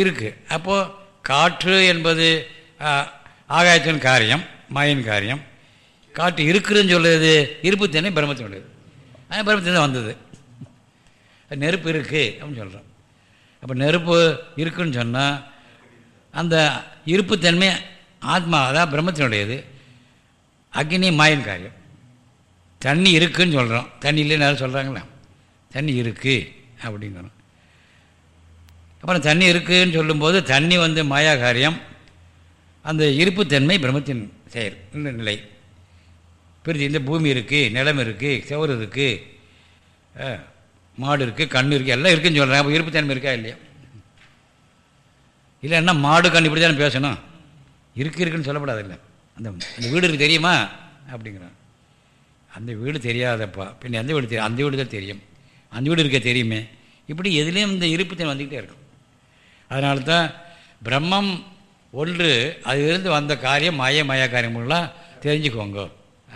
இருக்குது அப்போது காற்று என்பது ஆகாயத்தின் காரியம் மாயின் காரியம். காற்று இருக்குதுன்னு சொல்கிறது இருப்புத்தன்மை பிரம்மத்தினுடையது. அது பிரம்மத்தின் வந்தது. நெருப்பு இருக்குது அப்படின்னு சொல்கிறோம் அப்போ நெருப்பு இருக்குன்னு சொன்னால் அந்த இருப்புத்தன்மை ஆத்மா அதான் பிரம்மத்தினுடையது. அக்னி மாயின் காரியம். தண்ணி இருக்குதுன்னு சொல்கிறோம் தண்ணி இல்லைன்னு யாரும் சொல்கிறாங்களா தண்ணி இருக்குது அப்படிங்கிறோம். அப்புறம் தண்ணி இருக்குதுன்னு சொல்லும்போது தண்ணி வந்து மாயா காரியம் அந்த இருப்புத்தன்மை பிரம்மத்தின் செயல் இந்த நிலை. பிரித்து இந்த பூமி இருக்குது நிலம் இருக்குது செவரு இருக்குது மாடு இருக்குது கண் இருக்குது எல்லாம் இருக்குதுன்னு சொல்கிறேன் அப்போ இருப்புத்தன்மை இருக்கா இல்லையா? இல்லைன்னா மாடு கண் இப்படி தானே பேசணும்? இருக்கு இருக்குன்னு சொல்லப்படாது இல்லை. அந்த அந்த வீடு இருக்குது தெரியுமா? அப்படிங்கிறான். அந்த வீடு தெரியாதப்பா. பின்ன எந்த வீடு தெரியும்? அந்த வீடு தான் தெரியும். அந்த வீடு இருக்க தெரியுமே. இப்படி எதுலேயும் இந்த இருப்புத்தன்மை வந்துக்கிட்டே இருக்கும். அதனால தான் பிரம்மம் ஒன்று அதிலிருந்து வந்த காரியம் மாய மாயா காரியங்கள்லாம் தெரிஞ்சுக்கோங்க.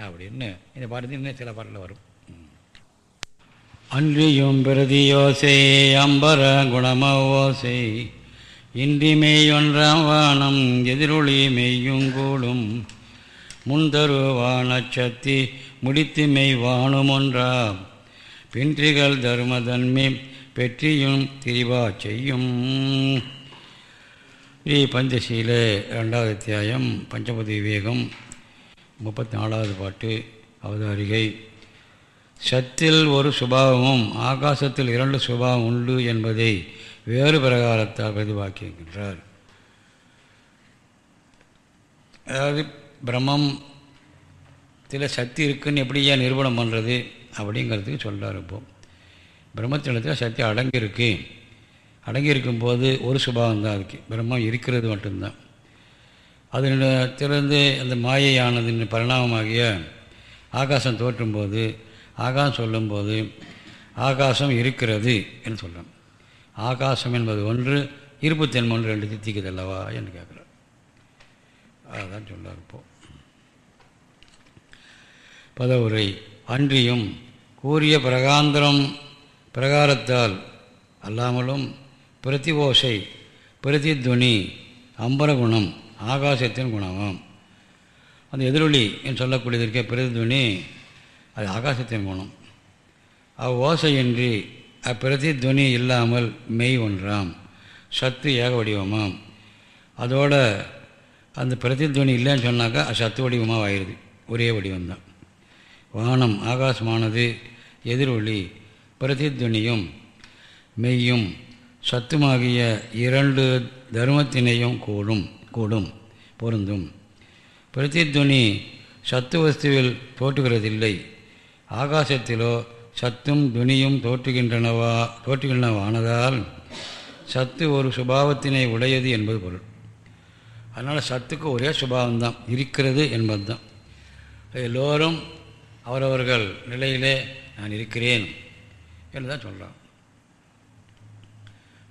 அப்படின்னு இந்த பாட்டு இன்னும் சில பாட்டில் வரும். அன்றியும் பிரதியோசை அம்பர குணமோசை இன்றி மெய்யொன்றாம் வானம் எதிரொளி மெய்யும் கூடும். முன்தருவானச்சத்தி முடித்து மெய்வானும் ஒன்றாம். பின்றிகள் தர்மதன்மை பெற்றியும் திரிவா செய்யும். ஸ்ரீ பஞ்சசீல ரெண்டாவது அத்தியாயம் பஞ்சபதி விவேகம். முப்பத்தி நாலாவது பாட்டு அவதாரிகை. சத்தில் ஒரு சுபாவமும் ஆகாசத்தில் இரண்டு சுபாவம் உண்டு என்பதை வேறு பிரகாரத்தால் பிரதிவாக்கியிருக்கின்றார் அதாவது பிரம்மம் சில சக்தி இருக்குன்னு எப்படி ஏன் நிரூபணம் பண்ணுறது அப்படிங்கிறதுக்கு சொல்கிறார் இப்போ. பிரம்மத்தினத்தில் சக்தி அடங்கியிருக்கு. அடங்கியிருக்கும்போது ஒரு சுபாவம் தான் அதுக்கு. பிரம்மம் இருக்கிறது மட்டும்தான். அதனிடத்திலிருந்து அந்த மாயையானதின் பரிணாமமாகிய ஆகாசம் தோற்றும்போது ஆகாசம் சொல்லும்போது ஆகாசம் இருக்கிறது என்று சொல்கிறோம் ஆகாசம் என்பது ஒன்று இருப்புத்தன்மை ஒன்று ரெண்டு தித்திக்குது அல்லவா என்று கேட்குறார் அதான் சொல்லார் இப்போ. பதவுரை அன்றியும் கூறிய பிரகாந்திரம் பிரகாரத்தால் அல்லாமலும் பிரதிவோசை பிரதித்வனி அம்பரகுணம் ஆகாசத்தின் குணமாம். அந்த எதிரொலி என்று சொல்லக்கூடியதற்கே பிரதித்வனி அது ஆகாசத்தின் குணம். அவ் ஓசையின்றி அப்பிரதித்வனி இல்லாமல் மெய் ஒன்றாம் சத்து ஏக வடிவமாம். அதோட அந்த பிரதித்வனி இல்லைன்னு சொன்னாக்கா அது சத்து வடிவமாக ஆயிடுது ஒரே வடிவம்தான். வானம் ஆகாசமானது எதிரொலி பிரதித்வனியும் மெய்யும் சத்துமாகிய இரண்டு தர்மத்தினையும் கூடும். கூடும் பொருந்தும். பிரதித்வனி சத்து வஸ்துவில் தோற்றுகிறதில்லை ஆகாசத்திலோ சத்தும் துனியும் தோற்றுகின்றனவா தோற்றுகின்றனவானதால் சத்து ஒரு சுபாவத்தினை உடையது என்பது பொருள். அதனால் சத்துக்கு ஒரே சுபாவம்தான் இருக்கிறது என்பது தான் எல்லோரும் அவரவர்கள் நிலையிலே நான் இருக்கிறேன் என்று தான் சொல்கிறான்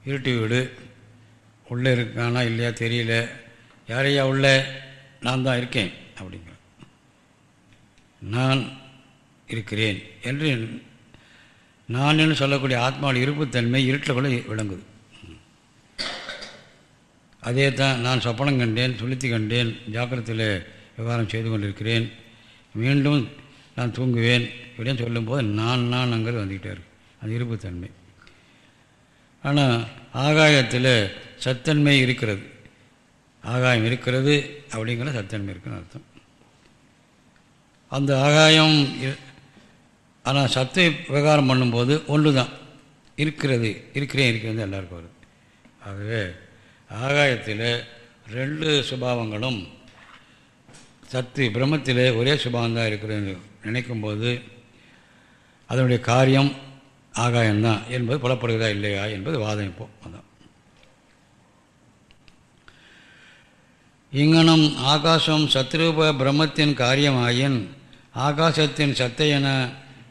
இருட்டு வீடு உள்ளே இருக்கானா இல்லையா தெரியல. யாரையா உள்ள? நான் தான் இருக்கேன் அப்படிங்கிற நான் இருக்கிறேன் என்று நான் என்று சொல்லக்கூடிய ஆத்மாவில் இருப்புத்தன்மை இருட்டில் கூட விளங்குது. அதே தான் நான் சொப்பனம் கண்டேன் சுளுத்தி கண்டேன் ஜாக்கிரத்தில் விவகாரம் செய்து கொண்டிருக்கிறேன் மீண்டும் நான் தூங்குவேன் இப்படின்னு சொல்லும்போது நான் நான் அங்கிறது வந்துக்கிட்டே இருக்கு. அது இருப்புத்தன்மை. ஆனால் ஆகாயத்தில் சத்தன்மை இருக்கிறது. ஆகாயம் இருக்கிறது அப்படிங்கிற சத்தன்மை இருக்குன்னு அர்த்தம். அந்த ஆகாயம் ஆனால் சத்து விவகாரம் பண்ணும்போது ஒன்று தான் இருக்கிறது இருக்கிறேன் இருக்கிறது எல்லாருக்கும் வருது. ஆகவே ஆகாயத்தில் ரெண்டு சுபாவங்களும் சத்து பிரம்மத்தில் ஒரே சுபாவந்தான் இருக்கிறது நினைக்கும்போது அதனுடைய காரியம் ஆகாயம்தான் என்பது புலப்படுகிறதா இல்லையா என்பது வாதம் இப்போது அதான். இங்கனம் ஆகாசம் சத்ரூப பிரம்மத்தின் காரியமாயின் ஆகாசத்தின் சத்தையென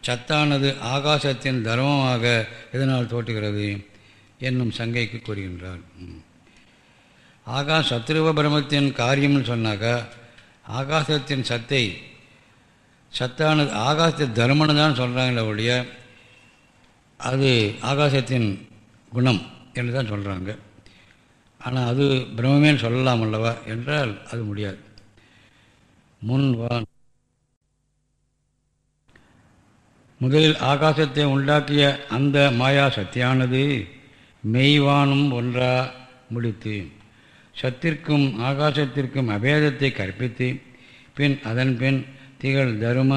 சத்தானது ஆகாசத்தின் தர்மமாக இதனால் தோற்றுகிறது என்னும் சங்கைக்கு கூறுகின்றார். ஆகாஷ் சத்ருவ பிரம்மத்தின் காரியம்னு சொன்னாக்கா ஆகாசத்தின் சத்தை சத்தானது ஆகாசத்தின் தர்மன்னு தான் சொல்கிறாங்களே ஒழிய அது ஆகாசத்தின் குணம் என்று தான் சொல்கிறாங்க ஆனால் அது பிரம்மமேன்னு சொல்லலாம் அல்லவா? என்றால் அது முடியாது. முன் வான் முதலில் ஆகாசத்தை உண்டாக்கிய அந்த மாயா சக்தியானது மெய்வானும் ஒன்றா முடித்து சத்திற்கும் ஆகாசத்திற்கும் அபேதத்தை கற்பித்து பின் அதன் பின் திகழ் தரும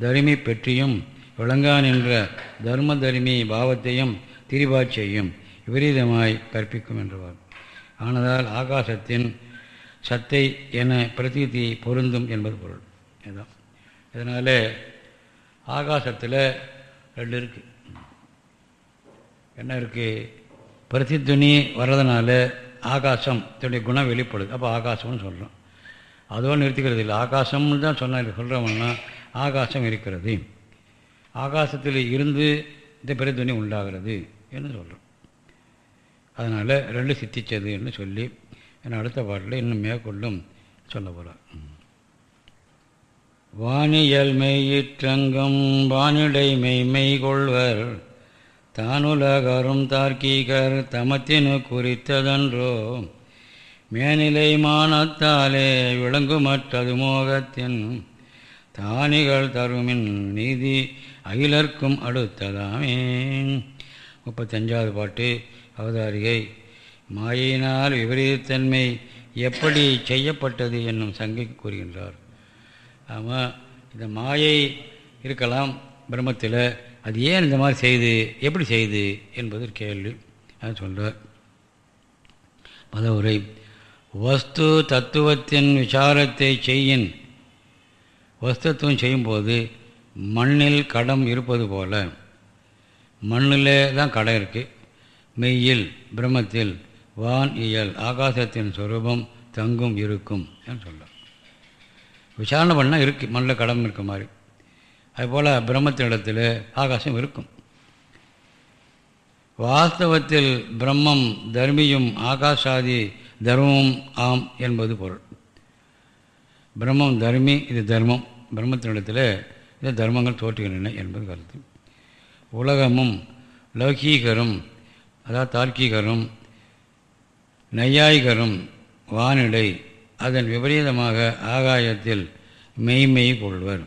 தருமி பெற்றியும் விளங்கான் என்ற தர்ம தருமி பாவத்தையும் திரிபாச் செய்யும் விபரீதமாய் கற்பிக்கும் என்றவர். ஆனதால் ஆகாசத்தின் சத்தை என பிரதீதி பொருந்தும் என்பது பொருள். இதுதான். இதனால் ஆகாசத்தில் ரெண்டு இருக்குது என்ன இருக்குது பிரதித்துணி வர்றதுனால ஆகாசம் தன்னுடைய குணம் வெளிப்படுது. அப்போ ஆகாசம்னு சொல்கிறோம் அதோடு நிறுத்திக்கிறது இல்லை. ஆகாசம்னு தான் சொன்ன சொல்கிறோம்னா ஆகாசம் இருக்கிறது. ஆகாசத்தில் இருந்து இந்த பிரதித்துணி உண்டாகிறது என்று சொல்கிறோம் அதனால் ரெண்டு சித்திச்சதுன்னு சொல்லி என் அடுத்த பாட்டில் இன்னும் மேற்கொள்ளும் சொல்ல போகிறார் வானியல் மெய்யிற்றங்கம் வானிடை மெய்மெய் கொள்வர். தானுலகரும் தார்க்கீகர் தமத்தினு குறித்ததன்றோ. மேனிலை மானத்தாலே விளங்குமற்றது மோகத்தின். தானிகள் தருமின் நீதி அகிலர்க்கும் அடுத்ததாமே. முப்பத்தஞ்சாவது பாட்டு அவதாரிகை மாயினால் விபரீதத்தன்மை எப்படி செய்யப்பட்டது என்னும் சங்கை கூறுகின்றார். ஆமாம் இந்த மாயை இருக்கலாம் பிரம்மத்தில். அது ஏன் இந்த மாதிரி செய்து எப்படி செய்து என்பது கேள்வி. அது சொல்கிறார் பதவுரை வஸ்து தத்துவத்தின் விசாரத்தை செய்யின். வஸ்துத்துவம் செய்யும்போது மண்ணில் கடம் இருப்பது போல். மண்ணில் தான் கடம் இருக்குது மெய்யில் பிரம்மத்தில் வான் இயல் ஆகாசத்தின் சுரூபம் தங்கும் இருக்கும் என்று சொல்கிறார் விசாரணை பண்ணால் இருக்குது மண்ணில் கடமை இருக்க மாதிரி. அதுபோல் பிரம்மத்தினிடத்தில் ஆகாசம் இருக்கும். வாஸ்தவத்தில் பிரம்மம் தர்மியும் ஆகாஷாதி தர்மமும் ஆம் என்பது பொருள். பிரம்மம் தர்மி இது தர்மம். பிரம்மத்தினிடத்தில் இந்த தர்மங்கள் தோற்றுகின்றன என்பது கருத்து. உலகமும் லௌகீகரும் அதாவது தார்க்கீகரும் நையாயிகரும் வானிடை அதன் விபரீதமாக ஆகாயத்தில் மெய்மெய் கொள்வர்.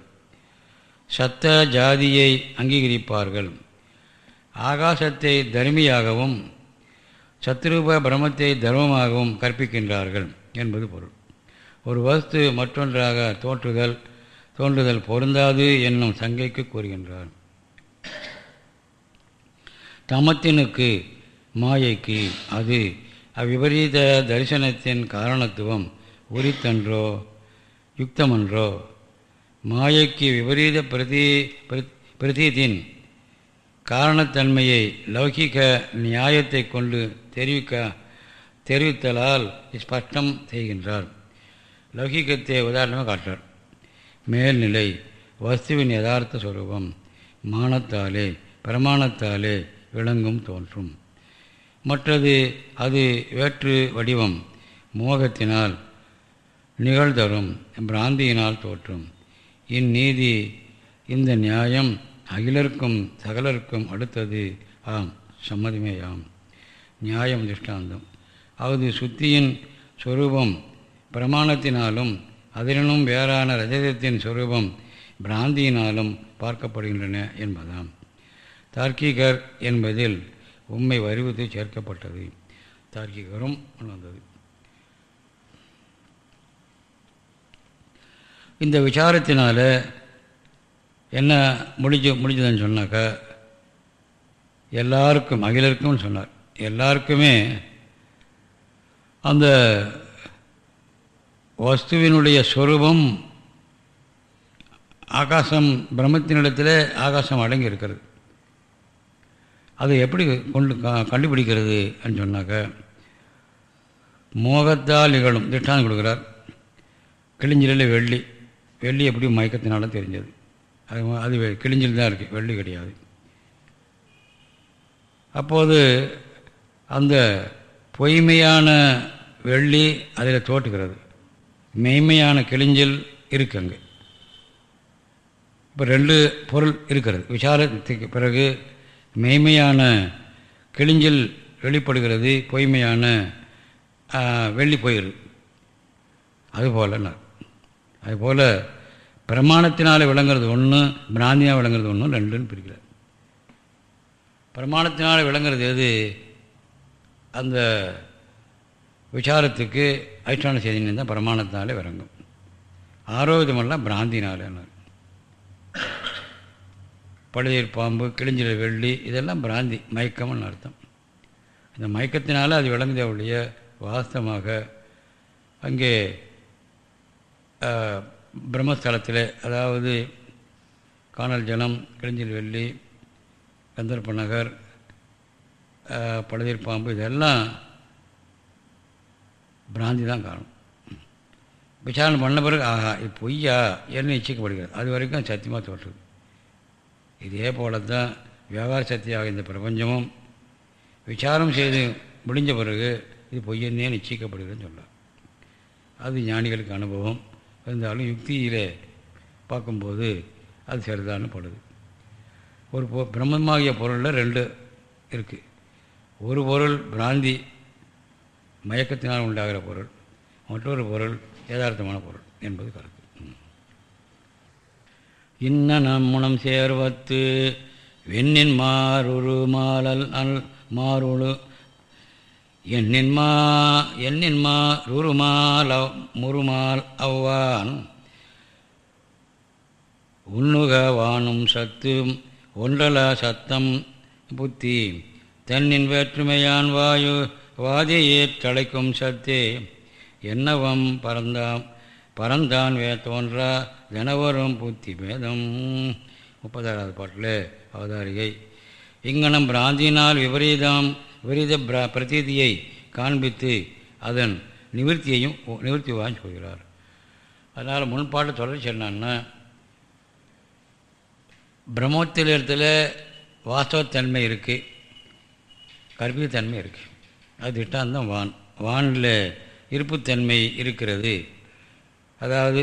சத்த ஜாதியை அங்கீகரிப்பார்கள். ஆகாசத்தை தர்மியாகவும் சத்ரூப பிரம்மத்தை தர்மமாகவும் கற்பிக்கின்றார்கள் என்பது பொருள். ஒரு வஸ்து மற்றொன்றாக தோற்றுதல் தோன்றுதல் பொருந்தாது என்னும் சங்கைக்கு கூறுகின்றார். தமத்தினுக்கு மாயைக்கு அது அவ்விபரீத தரிசனத்தின் காரணத்துவம் உரித்தன்றோ யுக்தமன்றோ. மாயைக்கு விபரீத பிரதி பிரதீதின் காரணத்தன்மையை லௌகிக நியாயத்தை கொண்டு தெரிவிக்க தெரிவித்தலால் ஸ்பஷ்டம் செய்கின்றார். லௌகிகத்தை உதாரணமாக காட்டுறார். மேல்நிலை வஸ்துவின் யதார்த்த சுரூபம் மானத்தாலே பிரமாணத்தாலே விளங்கும் தோன்றும். மற்றது அது வேற்று வடிவம் மோகத்தினால் நிகழ்தரும் பிராந்தியினால் தோற்றும். இந்நீதி இந்த நியாயம் அகிலருக்கும் சகலருக்கும் அடுத்தது. ஆம் சம்மதமேயாம். நியாயம் திருஷ்டாந்தம். அவது சுத்தியின் சொரூபம் பிரமாணத்தினாலும் அதிலும் வேறான ரஜதத்தின் சொரூபம் பிராந்தியினாலும் பார்க்கப்படுகின்றன என்பதாம். தார்க்கிகர் என்பதில் உண்மை வரிவுத்து சேர்க்கப்பட்டது. தார்க்கிகரும் வந்தது இந்த விசாரத்தினால் என்ன முடிஞ்சு முடிஞ்சதுன்னு சொன்னாக்கா எல்லாருக்கும் அகிலருக்கும் சொன்னார். எல்லாருக்குமே அந்த வஸ்துவினுடைய ஸ்வரூபம் ஆகாசம் பிரம்மத்தினிடத்தில் ஆகாசம் அடங்கி இருக்கிறது அதை எப்படி கொண்டு கண்டுபிடிக்கிறது சொன்னாக்க மோகத்தால் நிகழும் திட்டாந்து கொடுக்குறார். கிழிஞ்சிலில் வெள்ளி வெள்ளி எப்படி மயக்கத்தினால தெரிஞ்சது. அது அது கிழிஞ்சில் தான் இருக்குது வெள்ளி கிடையாது. அப்போது அந்த பொய்மையான வெள்ளி அதில் தோட்டுக்கிறது மெய்மையான கிழிஞ்சில் இருக்கு அங்கே. இப்போ ரெண்டு பொருள் இருக்கிறது. விசாரத்துக்கு பிறகு மெய்மையான கிழிஞ்சில் வெளிப்படுகிறது பொய்மையான வெள்ளி போயிடுது அதுபோல் அதுபோல் பிரமாணத்தினால் விளங்குறது ஒன்று பிராந்தியாக விளங்குறது ஒன்று ரெண்டுன்னு பிரிக்கிறார் பிரமாணத்தினால் விளங்குறது எது? அந்த விசாரத்துக்கு அதிஷ்டான செய்தின்னு தான் பிரமாணத்தினாலே விளங்கும். ஆரோக்கியமெல்லாம் பிராந்தினாலே பழுதீர் பாம்பு கிழிஞ்சில் வெள்ளி இதெல்லாம் பிராந்தி மயக்கம்னு அர்த்தம். இந்த மயக்கத்தினால அது விளங்குதே ஒழிய வாஸ்தமாக அங்கே பிரம்மஸ்தலத்தில் அதாவது காணல் ஜலம் கிழிஞ்சில் வெள்ளி கந்தர்ப்ப நகர் பழுதீர் பாம்பு இதெல்லாம் பிராந்தி தான் காரணம். விசாரணை பண்ண பிறகு ஆஹா இது பொய்யா? என்று நிச்சயிக்கப்படுகிறது அது வரைக்கும் சத்தியமாக தோற்றுது. இதே போல தான் வியாபார சக்தியாக இந்த பிரபஞ்சமும் விசாரம் செய்து முடிஞ்ச பிறகு இது பொய்யன்னே நிச்சயிக்கப்படுகிறதுன்னு சொல்லலாம். அது ஞானிகளுக்கு அனுபவம். இருந்தாலும் யுக்தியிலே பார்க்கும்போது அது சரிதான்னு படுது. ஒரு பொ பிரம்மமாகிய பொருளில் ரெண்டு இருக்குது ஒரு பொருள் பிராந்தி மயக்கத்தினால் உண்டாகிற பொருள். மற்றொரு பொருள் யதார்த்தமான பொருள் என்பது கருத்து. இன்ன நம்முணம் சேர்வத்து வெண்ணின் மாறுரு மாலல் அல் மாறுழு என்னின் மா என்னின் மா ருருமால் முருமால் அவ்வான். உண்ணுக வானும் சத்தும் ஒன்றல சத்தம் புத்தி. தன்னின் வேற்றுமையான் வாயு வாதியே தலைக்கும் சத்தே. என்னவம் பரந்தாம் பரந்தான் வே தோன்றா தினவரும் புத்தி பேதம். முப்பதாறாவது பாட்டில் அவதாரிகை. இங்கனம் பிராந்தியினால் விபரீதம் விபரீத பிரதீதியை காண்பித்து அதன் நிவர்த்தியையும் நிவர்த்தி வாங்கி சொல்கிறார் அதனால் முன்பாட்டு தொடர்ச்சி என்னன்னா பிரம்மோத்திலத்தில் வாஸ்தவத்தன்மை இருக்குது கற்பித்தன்மை இருக்குது அது திட்டாந்தம் வான் வானில் இருப்புத்தன்மை இருக்கிறது. அதாவது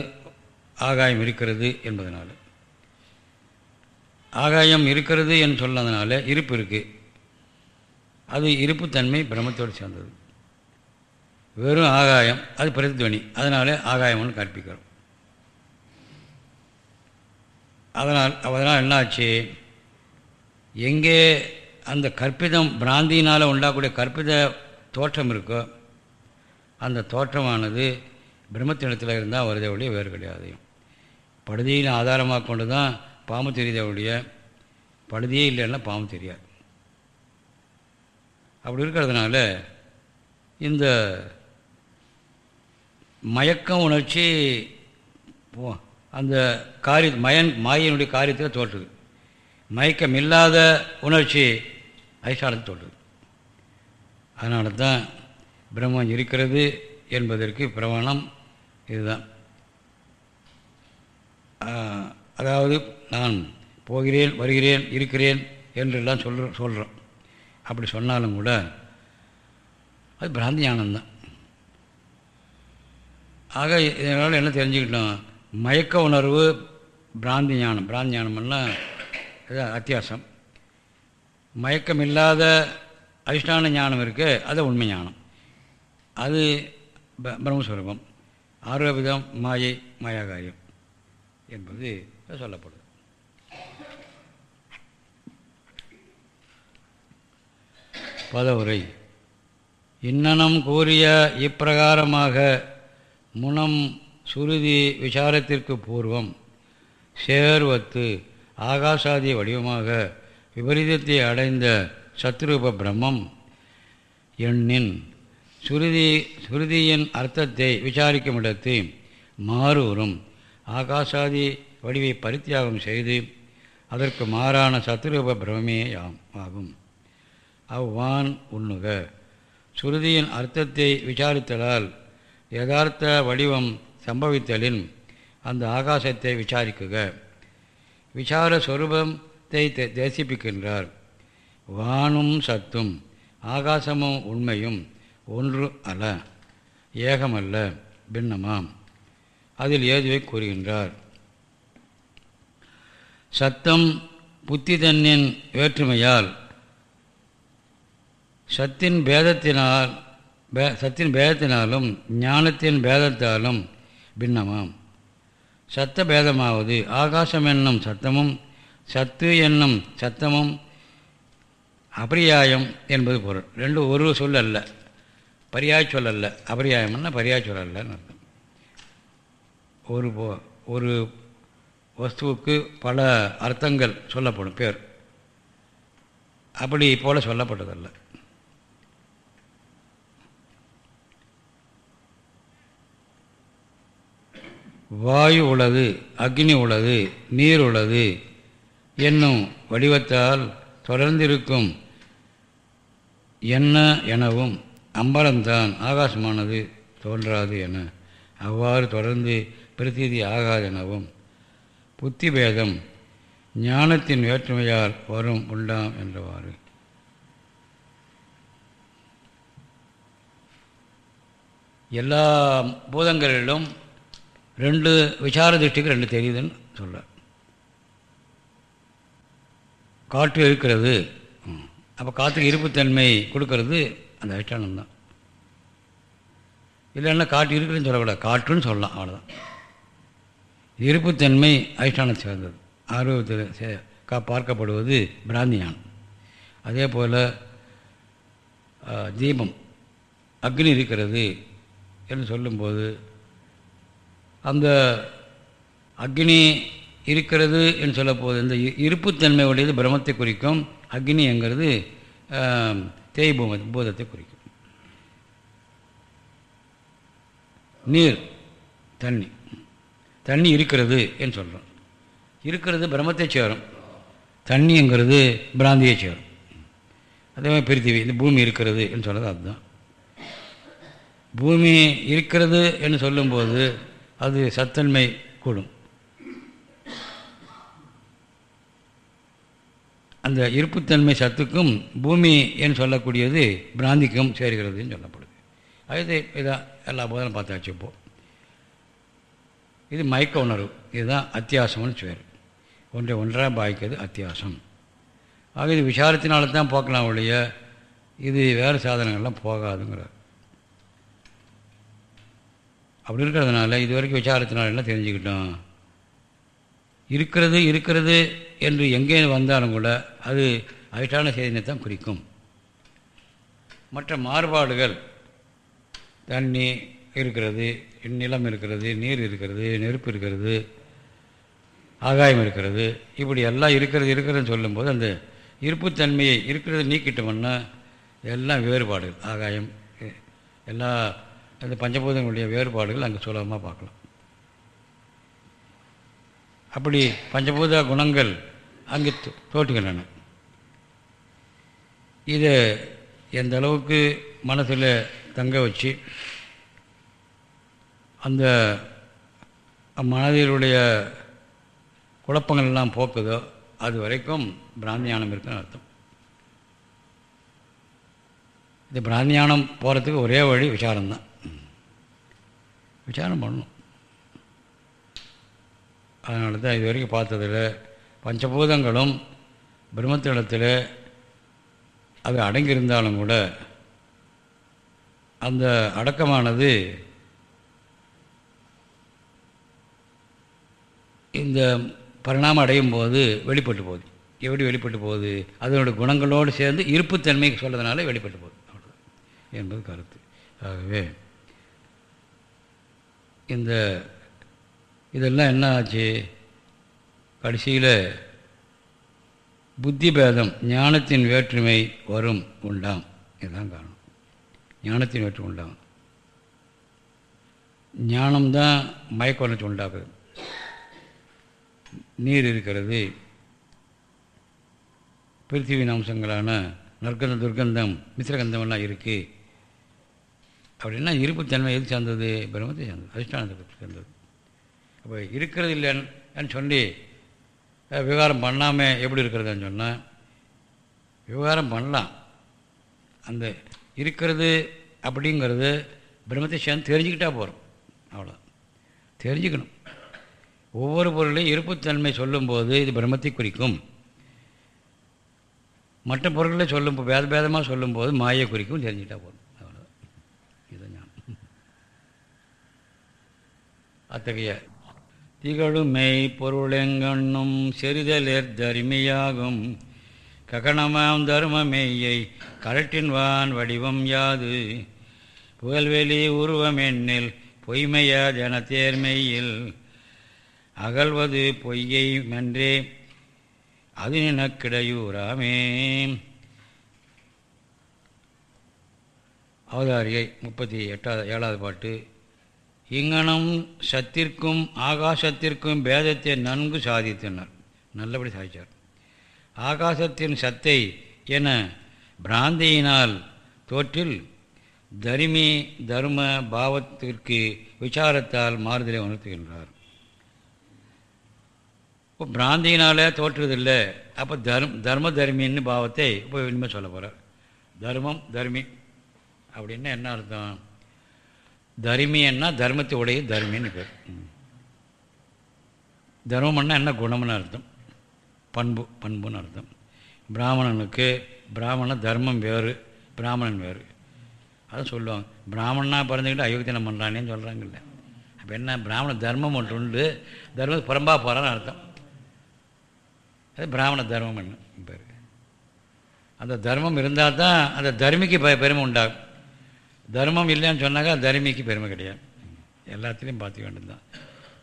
ஆகாயம் இருக்கிறது என்பதனால். ஆகாயம் இருக்கிறது என்று சொன்னதுனால இருப்பு இருக்குது அது இருப்புத்தன்மை பிரம்மத்தோடு சேர்ந்தது. வெறும் ஆகாயம் அது பிரதித்வனி. அதனால் ஆகாயம்னு கற்பிக்கிறோம். அதனால் அதனால் என்னாச்சு? எங்கே அந்த கற்பிதம் பிராந்தியினால் உண்டாகக்கூடிய கற்பித தோற்றம் இருக்கோ அந்த தோற்றமானது பிரம்மத்தினத்தில் இருந்தால் வருதே ஒழிய வேறு கிடையாது. படுதியின் ஆதாரமாக கொண்டு தான் பாம்பு தெரியுதே ஒழிய படுதியே இல்லைன்னா பாம்பு தெரியாது. அப்படி இருக்கிறதுனால இந்த மயக்கம் உணர்ச்சி அந்த காரிய மயன் மாயினுடைய காரியத்தில் தோற்றுது. மயக்கம் இல்லாத உணர்ச்சி அதிஷ்டானத்தில் தோற்றுது. அதனால தான் பிரம்மம் இருக்கிறது என்பதற்கு பிரமாணம் இதுதான். அதாவது நான் போகிறேன் வருகிறேன் இருக்கிறேன் என்றெல்லாம் சொல்ற சொல்கிறோம் அப்படி சொன்னாலும் கூட அது பிராந்தி ஞானம்தான். ஆக இதனால் என்ன தெரிஞ்சுக்கிட்டோம்? மயக்க உணர்வு பிராந்தி ஞானம். பிராந்தி ஞானம்லாம் அத்தியாசம். மயக்கம் இல்லாத அதிஷ்டான ஞானம் இருக்குது அது உண்மை ஞானம். அது பிரம்மஸ்வரூபம். ஆரோபிதம் மாயை மாயாகாரியம் என்பது சொல்லப்படுது. பதவுரை. இன்னனம் கூறிய இப்பிரகாரமாக முனம் சுருதி விசாரத்திற்கு பூர்வம் சேர்வத்து ஆகாசாதி வடிவமாக விபரீதத்தை அடைந்த சத்ரூப பிரம்மம் எண்ணின் சுருதி சுருதியின் அர்த்தத்தை விசாரிக்கும் இடத்து மாறுவரும் ஆகாசாதி வடிவை பரித்தியாகம் செய்து அதற்கு மாறான சத்ருப பிரமே ஆகும். அவ்வான் உண்ணுக. சுருதியின் அர்த்தத்தை விசாரித்தலால் யதார்த்த வடிவம் சம்பவித்தலின் அந்த ஆகாசத்தை விசாரிக்குக. விசார சொரூபத்தை தேசிப்பிக்கின்றார். வானும் சத்தும் ஆகாசமும் உண்மையும் ஒன்று அல்ல ஏகமல்ல பின்னமாம். அதில் ஏதுவை கூறுகின்றார். சத்தம் புத்தி தன்னின் வேற்றுமையால் சத்தின் பேதத்தினால் சத்தின் பேதத்தினாலும் ஞானத்தின் பேதத்தாலும் பின்னமாம். சத்த பேதமாவது ஆகாசம் என்னும் சத்தமும் சத்து என்னும் சத்தமும் அபரியாயம் என்பது பொருள். ரெண்டு ஒரு சொல் அல்ல. பரியாய சொல்லல்ல. அபரியாயம்னா பரியாய சொல்லல்லன்னு அர்த்தம். ஒரு ஒரு வஸ்துவுக்கு பல அர்த்தங்கள் சொல்லப்படும் பேர். அப்படி போல் சொல்லப்பட்டதல்ல. வாயு உள்ளது அக்னி உள்ளது நீர் உள்ளது என்னும் வடிவத்தால் தொடர்ந்திருக்கும் என்ன எனவும் அம்பலம்தான் ஆகாசமானது தோன்றாது என. அவ்வாறு தொடர்ந்து பிரதீதி ஆகாதெனவும் புத்தி பேதம் ஞானத்தின் வேற்றுமையால் வரும் உண்டாம் என்றவாறு. எல்லா பூதங்களிலும் ரெண்டு விசார திருஷ்டிக்கு ரெண்டு தெரியுதுன்னு சொல்ல காற்று இருக்கிறது. அப்போ காற்றுக்கு இருப்புத்தன்மை கொடுக்கறது அந்த அதிஷ்டானம் தான். இல்லைன்னா காற்று இருக்குதுன்னு சொல்லக்கூடாது. காற்றுன்னு சொல்லலாம் அவ்வளோதான் இருப்புத்தன்மை அதிஷ்டானம் சேர்ந்தது ஆர்வத்தில் கா பார்க்கப்படுவது பிராந்தியானம் அதே போல் தீபம். அக்னி இருக்கிறது என்று சொல்லும்போது அந்த அக்னி இருக்கிறது என்று சொல்லப்போது இந்த இருப்புத்தன்மை உடையது பிரம்மத்தை குறிக்கும் அக்னிங்கிறது தேய் பூம பூதத்தை குறிக்கும். நீர் தண்ணி. தண்ணி இருக்கிறது என்று சொல்கிறோம் இருக்கிறது பிரம்மத்தை சேரும். தண்ணிங்கிறது பிராந்தியை சேரும். அதே மாதிரி பிரித்திவி இந்த பூமி இருக்கிறது என்று சொல்கிறது அதுதான். பூமி இருக்கிறது என்று சொல்லும்போது அது சத்தன்மை கூடும். அந்த இருப்புத்தன்மை சத்துக்கும் பூமி என்று சொல்லக்கூடியது பிராந்திக்கும் சேர்கிறதுன்னு சொல்லப்படுது. அது இதான் எல்லா போதும் பார்த்தாச்சு இப்போது இது மயக்க உணர்வு. இதுதான் அத்தியாசம்னு பேர். ஒன்றை ஒன்றாக பாய்க்கிறது அத்தியாசம். ஆக இது விசாரத்தினால தான் போக்கலாம் ஒழிய இது வேறு சாதனங்கள்லாம் போகாதுங்கிறார் அப்படி இருக்கிறதுனால இது வரைக்கும் விசாரத்தினால தெரிஞ்சுக்கிட்டோம்? இருக்கிறது இருக்கிறது என்று எங்கே வந்தாலும் கூட அது அதிஷ்டான செய்தினை தான் குறிக்கும். மற்ற மாறுபாடுகள் தண்ணி இருக்கிறது நிலம் இருக்கிறது நீர் இருக்கிறது நெருப்பு இருக்கிறது ஆகாயம் இருக்கிறது இப்படி எல்லாம் இருக்கிறது இருக்கிறதுன்னு சொல்லும்போது அந்த இருப்புத்தன்மையை இருக்கிறத நீக்கிட்டோம்னா எல்லாம் வேறுபாடுகள் ஆகாயம் எல்லா அந்த பஞ்சபூதங்களுடைய வேறுபாடுகள் அங்கே சுலபமாக பார்க்கலாம். அப்படி பஞ்சபூத குணங்கள் அங்கே தோற்றுகின்றன. இதை எந்த அளவுக்கு மனசில் தங்க வச்சு அந்த மனதிலுடைய குழப்பங்கள் எல்லாம் போக்குதோ அது வரைக்கும் பிராந்தியானம் இருக்குன்னு அர்த்தம். இந்த பிராந்தியானம் போகிறதுக்கு ஒரே வழி விசாரம்தான். விசாரம் பண்ணணும். அதனால தான் இது வரைக்கும் பார்த்ததில் பஞ்சபூதங்களும் பிரம்மத்திடத்தில் அது அடங்கியிருந்தாலும் கூட அந்த அடக்கமானது இந்த பரிணாமம் அடையும் போது வெளிப்பட்டு போகுது. எப்படி வெளிப்பட்டு போகுது? அதனுடைய குணங்களோடு சேர்ந்து இருப்புத்தன்மை சொல்கிறதுனால வெளிப்பட்டு போகுது. அவ்வளோதான் என்பது கருத்து. ஆகவே இந்த இதெல்லாம் என்ன ஆச்சு? கடைசியில் புத்தி பேதம் ஞானத்தின் வேற்றுமை வரும் உண்டாம். இதுதான் காரணம். ஞானத்தின் வேற்றுமை உண்டாம். ஞானம்தான் மயக்க உணர்ச்சி உண்டாக்குது. நீர் இருக்கிறது. பிருத்திவின் அம்சங்களான நற்கந்தம் துர்க்கந்தம் மிஸ்ரகந்தமெல்லாம் இருக்குது அப்படின்னா இருப்புத்தன்மை எது சேர்ந்தது? பிரம்மத்தை சேர்ந்தது அதிஷ்டானத்தை சேர்ந்தது. அப்போ இருக்கிறது இல்லைன்னு சொல்லி விவகாரம் பண்ணாமல் எப்படி இருக்கிறதுன்னு சொன்னால் விவகாரம் பண்ணலாம். அந்த இருக்கிறது அப்படிங்கிறது பிரம்மத்தை சேர்ந்து தெரிஞ்சுக்கிட்டா போகிறோம் அவ்வளோ தெரிஞ்சுக்கணும். ஒவ்வொரு பொருளையும் இருப்புத்தன்மை சொல்லும்போது இது பிரம்மத்தை குறிக்கும். மற்ற பொருள்களை சொல்லும் பேத பேதமாக சொல்லும்போது மாயை குறிக்கும் தெரிஞ்சுக்கிட்டா போகிறோம் அவ்வளோ இதுதான் ஞானம். அத்தகைய திகழுமை பொருளெங்கண்ணும் செறிதலேர் தருமையாகும். ககனமாம் தர்ம மெய்யை கரட்டின்வான் வடிவம் யாது? புகழ்வெளி உருவமெண்ணில் பொய்மையா ஜனத்தேர்மெய்யில் அகழ்வது பொய்யை மென்றே அது நினக்கிடையூராமே அவதாரியை முப்பத்தி எட்டாவது ஏழாவது பாட்டு. இங்கனம் சத்திற்கும் ஆகாசத்திற்கும் பேதத்தை நன்கு சாதித்தனர். நல்லபடி சாதித்தார் ஆகாசத்தின் சத்தை என பிராந்தியினால் தோற்றில் தரிமி தர்ம பாவத்திற்கு விசாரத்தால் மாறுதலை உணர்த்துகின்றார். இப்போ பிராந்தியினாலே தோற்றுறதில்லை அப்போ தர்ம தர்ம தர்மின்னு பாவத்தை இப்போ இனிமேல் சொல்ல போகிறார் தர்மம் தர்மி அப்படின்னா என்ன அர்த்தம்? தர்மியன்னா தர்மத்தை உடைய தர்மின்னு பேர். தர்மம்னா என்ன குணம்னு அர்த்தம்? பண்பு பண்புன்னு அர்த்தம். பிராமணனுக்கு பிராமண தர்மம் வேறு பிராமணன் வேறு. அதை சொல்லுவாங்க. பிராமணனாக பிறந்துக்கிட்டு அயோக்கியனம் பண்ணுறானேன்னு சொல்கிறாங்கல்ல அப்போ என்ன பிராமண தர்மம் ஒன்று உண்டு தர்மம் புறம்பா போகிறான்னு அர்த்தம். அது பிராமண தர்மம் என்ன பேர். அந்த தர்மம் இருந்தால் தான் அந்த தர்மிக்கு பெ பெருமை உண்டாகும். தர்மம் இல்லைன்னு சொன்னாக்கா தர்மிக்கு பெருமை கிடையாது. எல்லாத்துலேயும் பார்த்துக்க வேண்டியதுதான்.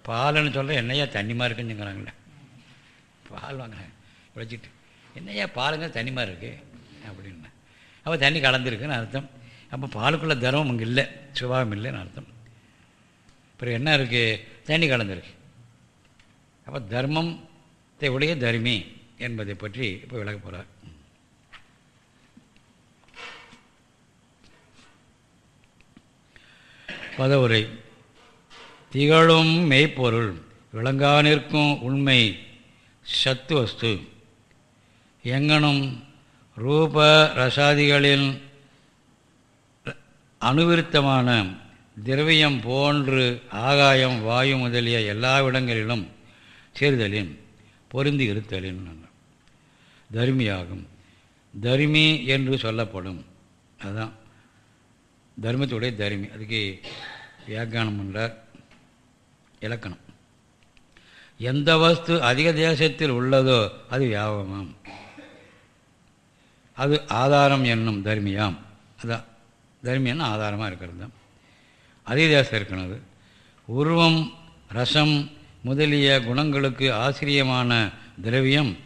பால்னு சொல்ல என்னையா தண்ணிமா இருக்குன்னு பால் வாங்க உழைச்சிட்டு என்னையா பாலுங்க தனிமா இருக்குது அப்படின்னா. அப்போ தண்ணி கலந்துருக்குன்னு அர்த்தம். அப்போ பாலுக்குள்ளே தர்மம் அங்கே இல்லை. சுபாவம் இல்லைன்னு அர்த்தம். அப்புறம் என்ன இருக்குது தண்ணி கலந்துருக்கு. அப்போ தர்மத்தை உடைய தர்மி என்பதை பற்றி இப்போ விளக்க போகிறார் பதவுரை. திகழும் மெய்ப்பொருள் விளங்கா நிற்கும் உண்மை சத்து வஸ்து. எங்கனும் ரூப ரசாதிகளின் அணுவிருத்தமான திரவியம் போன்று ஆகாயம் வாயு முதலிய எல்லா இடங்களிலும் சேர்தலின் பொருந்தி இருத்தலின் தர்மியாகும். தர்மி என்று சொல்லப்படும். அதுதான் தர்மத்துடைய தர்மி. அதுக்கு வியாக்கியானம் பண்ணுறார் இலக்கணம். எந்த வஸ்து அதிக தேசத்தில் உள்ளதோ அது வியாபகமாம் அது ஆதாரம் என்னும் தர்மியாம். அதான் தர்மியன்னா ஆதாரமாக இருக்கிறது. தான் அதிக தேசம் இருக்கிறது. உருவம் ரசம் முதலிய குணங்களுக்கு ஆசிரியமான திரவியம்.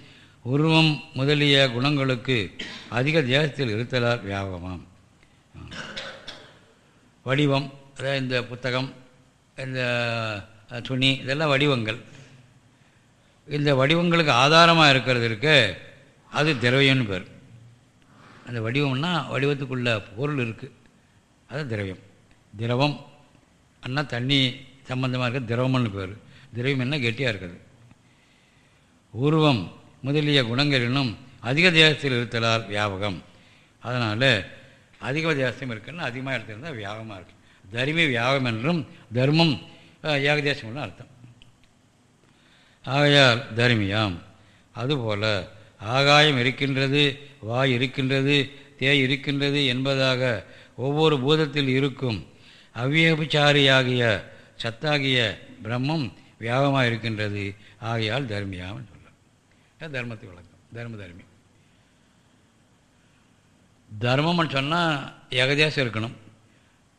உருவம் முதலிய குணங்களுக்கு அதிக தேசத்தில் இருத்தலால் வியாபகமாம் வடிவம் அதாவது இந்த புத்தகம் இந்த துணி இதெல்லாம் வடிவங்கள். இந்த வடிவங்களுக்கு ஆதாரமாக இருக்கிறது அது திரவியம்னு பேர். அந்த வடிவம்னா வடிவத்துக்குள்ள பொருள் இருக்குது அது திரவியம். திரவம் அண்ணா தண்ணி சம்பந்தமாக இருக்க திரவம்னு பேர். திரவியம் என்ன? கெட்டியாக இருக்குது. உருவம் முதலிய குணங்களிலும் அதிக தேசத்தில் இருத்தலால் வியாபகம். அதனால் அதிக தேசம் இருக்குன்னா அதிகமாக எடுத்திருந்தால் வியாகமாக இருக்கு. தர்மி வியாகம் என்றும் தர்மம் ஏகதேசம்னு அர்த்தம். ஆகையால் தர்மியாம். அதுபோல் ஆகாயம் இருக்கின்றது வாய் இருக்கின்றது தேய் இருக்கின்றது என்பதாக ஒவ்வொரு பூதத்தில் இருக்கும் அவ்வியபிச்சாரியாகிய சத்தாகிய பிரம்மம் வியாகமாக இருக்கின்றது. ஆகையால் தர்மியாம்னு சொல்ல தர்மத்தை வழக்கம் தர்ம தர்மி. தர்மம்னு சொன்னால் ஏகதேசம் இருக்கணும்.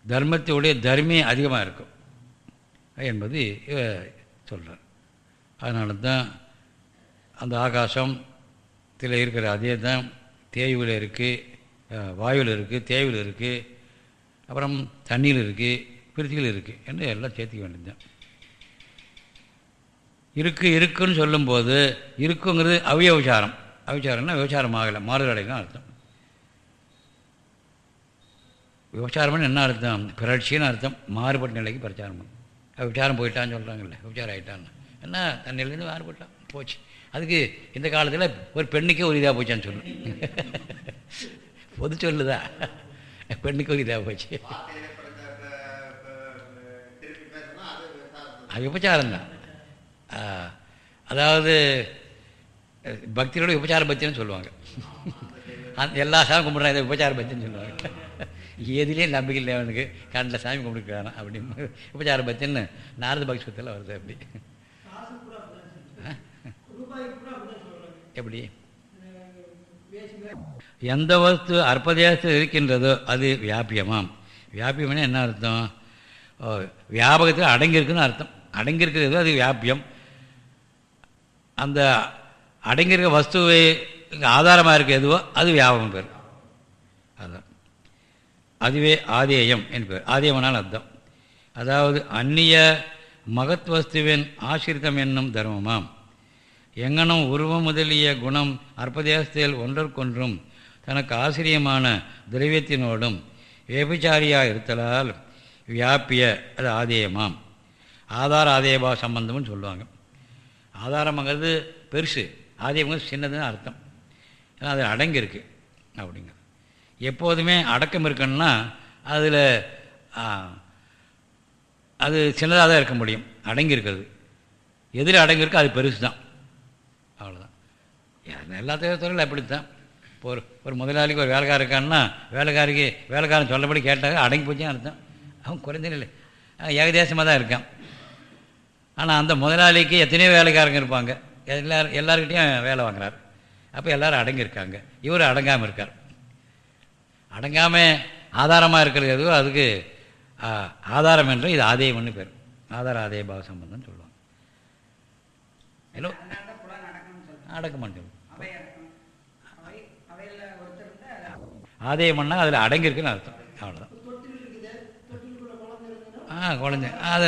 தர்மத்தோடைய தர்மி அதிகமாக இருக்கும். என்பது சொல்கிறார் அதனால தான் அந்த ஆகாசத்தில் இருக்கிற அதே தான் தேய்வில் இருக்குது வாயுவில் இருக்குது தேய்வில் இருக்குது அப்புறம் தண்ணியில் இருக்குது பிரித்தியில் இருக்குது என்று எல்லாம் சேர்த்துக்க வேண்டியது தான் இருக்கு இருக்குன்னு சொல்லும்போது இருக்குங்கிறது அவிய விசாரம் அவிச்சாரம்னா விவசாரம் ஆகலை மாறுதடைன்னு அர்த்தம். விபச்சாரம்னு என்ன அர்த்தம்? பிறட்சின்னு அர்த்தம். மாறுபட்ட நிலைக்கு பிரச்சாரம் பண்ணும் விபச்சாரம் போயிட்டான்னு சொல்கிறாங்கல்ல விபச்சாரம் ஆகிட்டான்னு என்ன தன்னிலேருந்து மாறுபட்டான். போச்சு. அதுக்கு இந்த காலத்தில் ஒரு பெண்ணுக்கே ஒரு இதாக போச்சான்னு சொல்லு. பொது சொல்லுதா? பெண்ணுக்கு ஒரு இதாக போச்சு. அது விபச்சாரம் தான் அதாவது பக்தியோட விபச்சார பக்தின்னு சொல்லுவாங்க. அந்த எல்லா சாமி கும்பிட்றாங்க இதை விபச்சார பக்தின்னு சொல்லுவாங்க. எதுலேயும் நம்பிக்கை இல்லை அவனுக்கு? கண்ணில் சாமி கும்பிட்டுக்கிறான் அப்படின்னு. விபச்சார பக்தின்னு நாரத பக்ஷத்தில் வருது அப்படி. எப்படி? எந்த வஸ்து அற்பதேசத்தில் இருக்கின்றதோ அது வியாபியமாம். வியாபியம்னா என்ன அர்த்தம்? வியாபகத்தில் அடங்கியிருக்குன்னு அர்த்தம். அடங்கியிருக்கிறது அது வியாபியம். அந்த அடங்கியிருக்க வஸ்துவை ஆதாரமாக இருக்க எதுவோ அது வியாபகம் பேர். அதுவே ஆதேயம் என்பேர் ஆதேயம்னால் அர்த்தம். அதாவது அந்நிய மகத்வஸ்துவின் ஆசிரித்தம் என்னும் தர்மமாம். எங்கனும் உருவம் முதலிய குணம் அற்பதேசத்தில் ஒன்றற்கொன்றும் தனக்கு ஆசிரியமான திரவியத்தினோடும் வேபிச்சாரியாக இருத்தலால் வியாப்பிய அது ஆதேயமாம். ஆதார ஆதேயபா சம்பந்தம்னு சொல்லுவாங்க. ஆதாரம்ங்கிறது பெருசு. ஆதேயங்கிறது சின்னதுன்னு அர்த்தம். ஏன்னா அது அடங்கியிருக்கு அப்படிங்க எப்போதுமே அடக்கம் இருக்குன்னா அதில் அது சின்னதாக தான் இருக்க முடியும். அடங்கியிருக்கிறது எதில் அடங்கியிருக்கோ அது பெருசு தான் அவ்வளோதான் எல்லா தொழிலும் அப்படித்தான் இப்போ ஒரு ஒரு முதலாளிக்கு ஒரு வேலைக்கார இருக்கான்னா வேலைக்காரிக்கு வேலைக்காரன் சொல்லபடி கேட்டாங்க அடங்கி போச்சுன்னு அர்த்தம். அவன் குறைந்த நிலை. ஏகதேசமாக தான் இருக்கான். ஆனால் அந்த முதலாளிக்கு எத்தனையோ வேலைக்காரங்க இருப்பாங்க. எல்லார் எல்லாருக்கிட்டையும் வேலை வாங்குறாரு. அப்போ எல்லோரும் அடங்கியிருக்காங்க இவர் அடங்காமல் இருக்கார். அடங்காமல் ஆதாரமாக இருக்கிறது எதுவோ அதுக்கு ஆதாரம் என்று இது ஆதேயம்னு பேர். ஆதார ஆதேய பாவ சம்பந்தம்னு சொல்லுவாங்க. ஹலோ அடக்க மாட்டேன் ஆதேயம்னா அதில் அடங்கியிருக்குன்னு அர்த்தம். அவ்வளோதான் ஆ குழந்தை. அது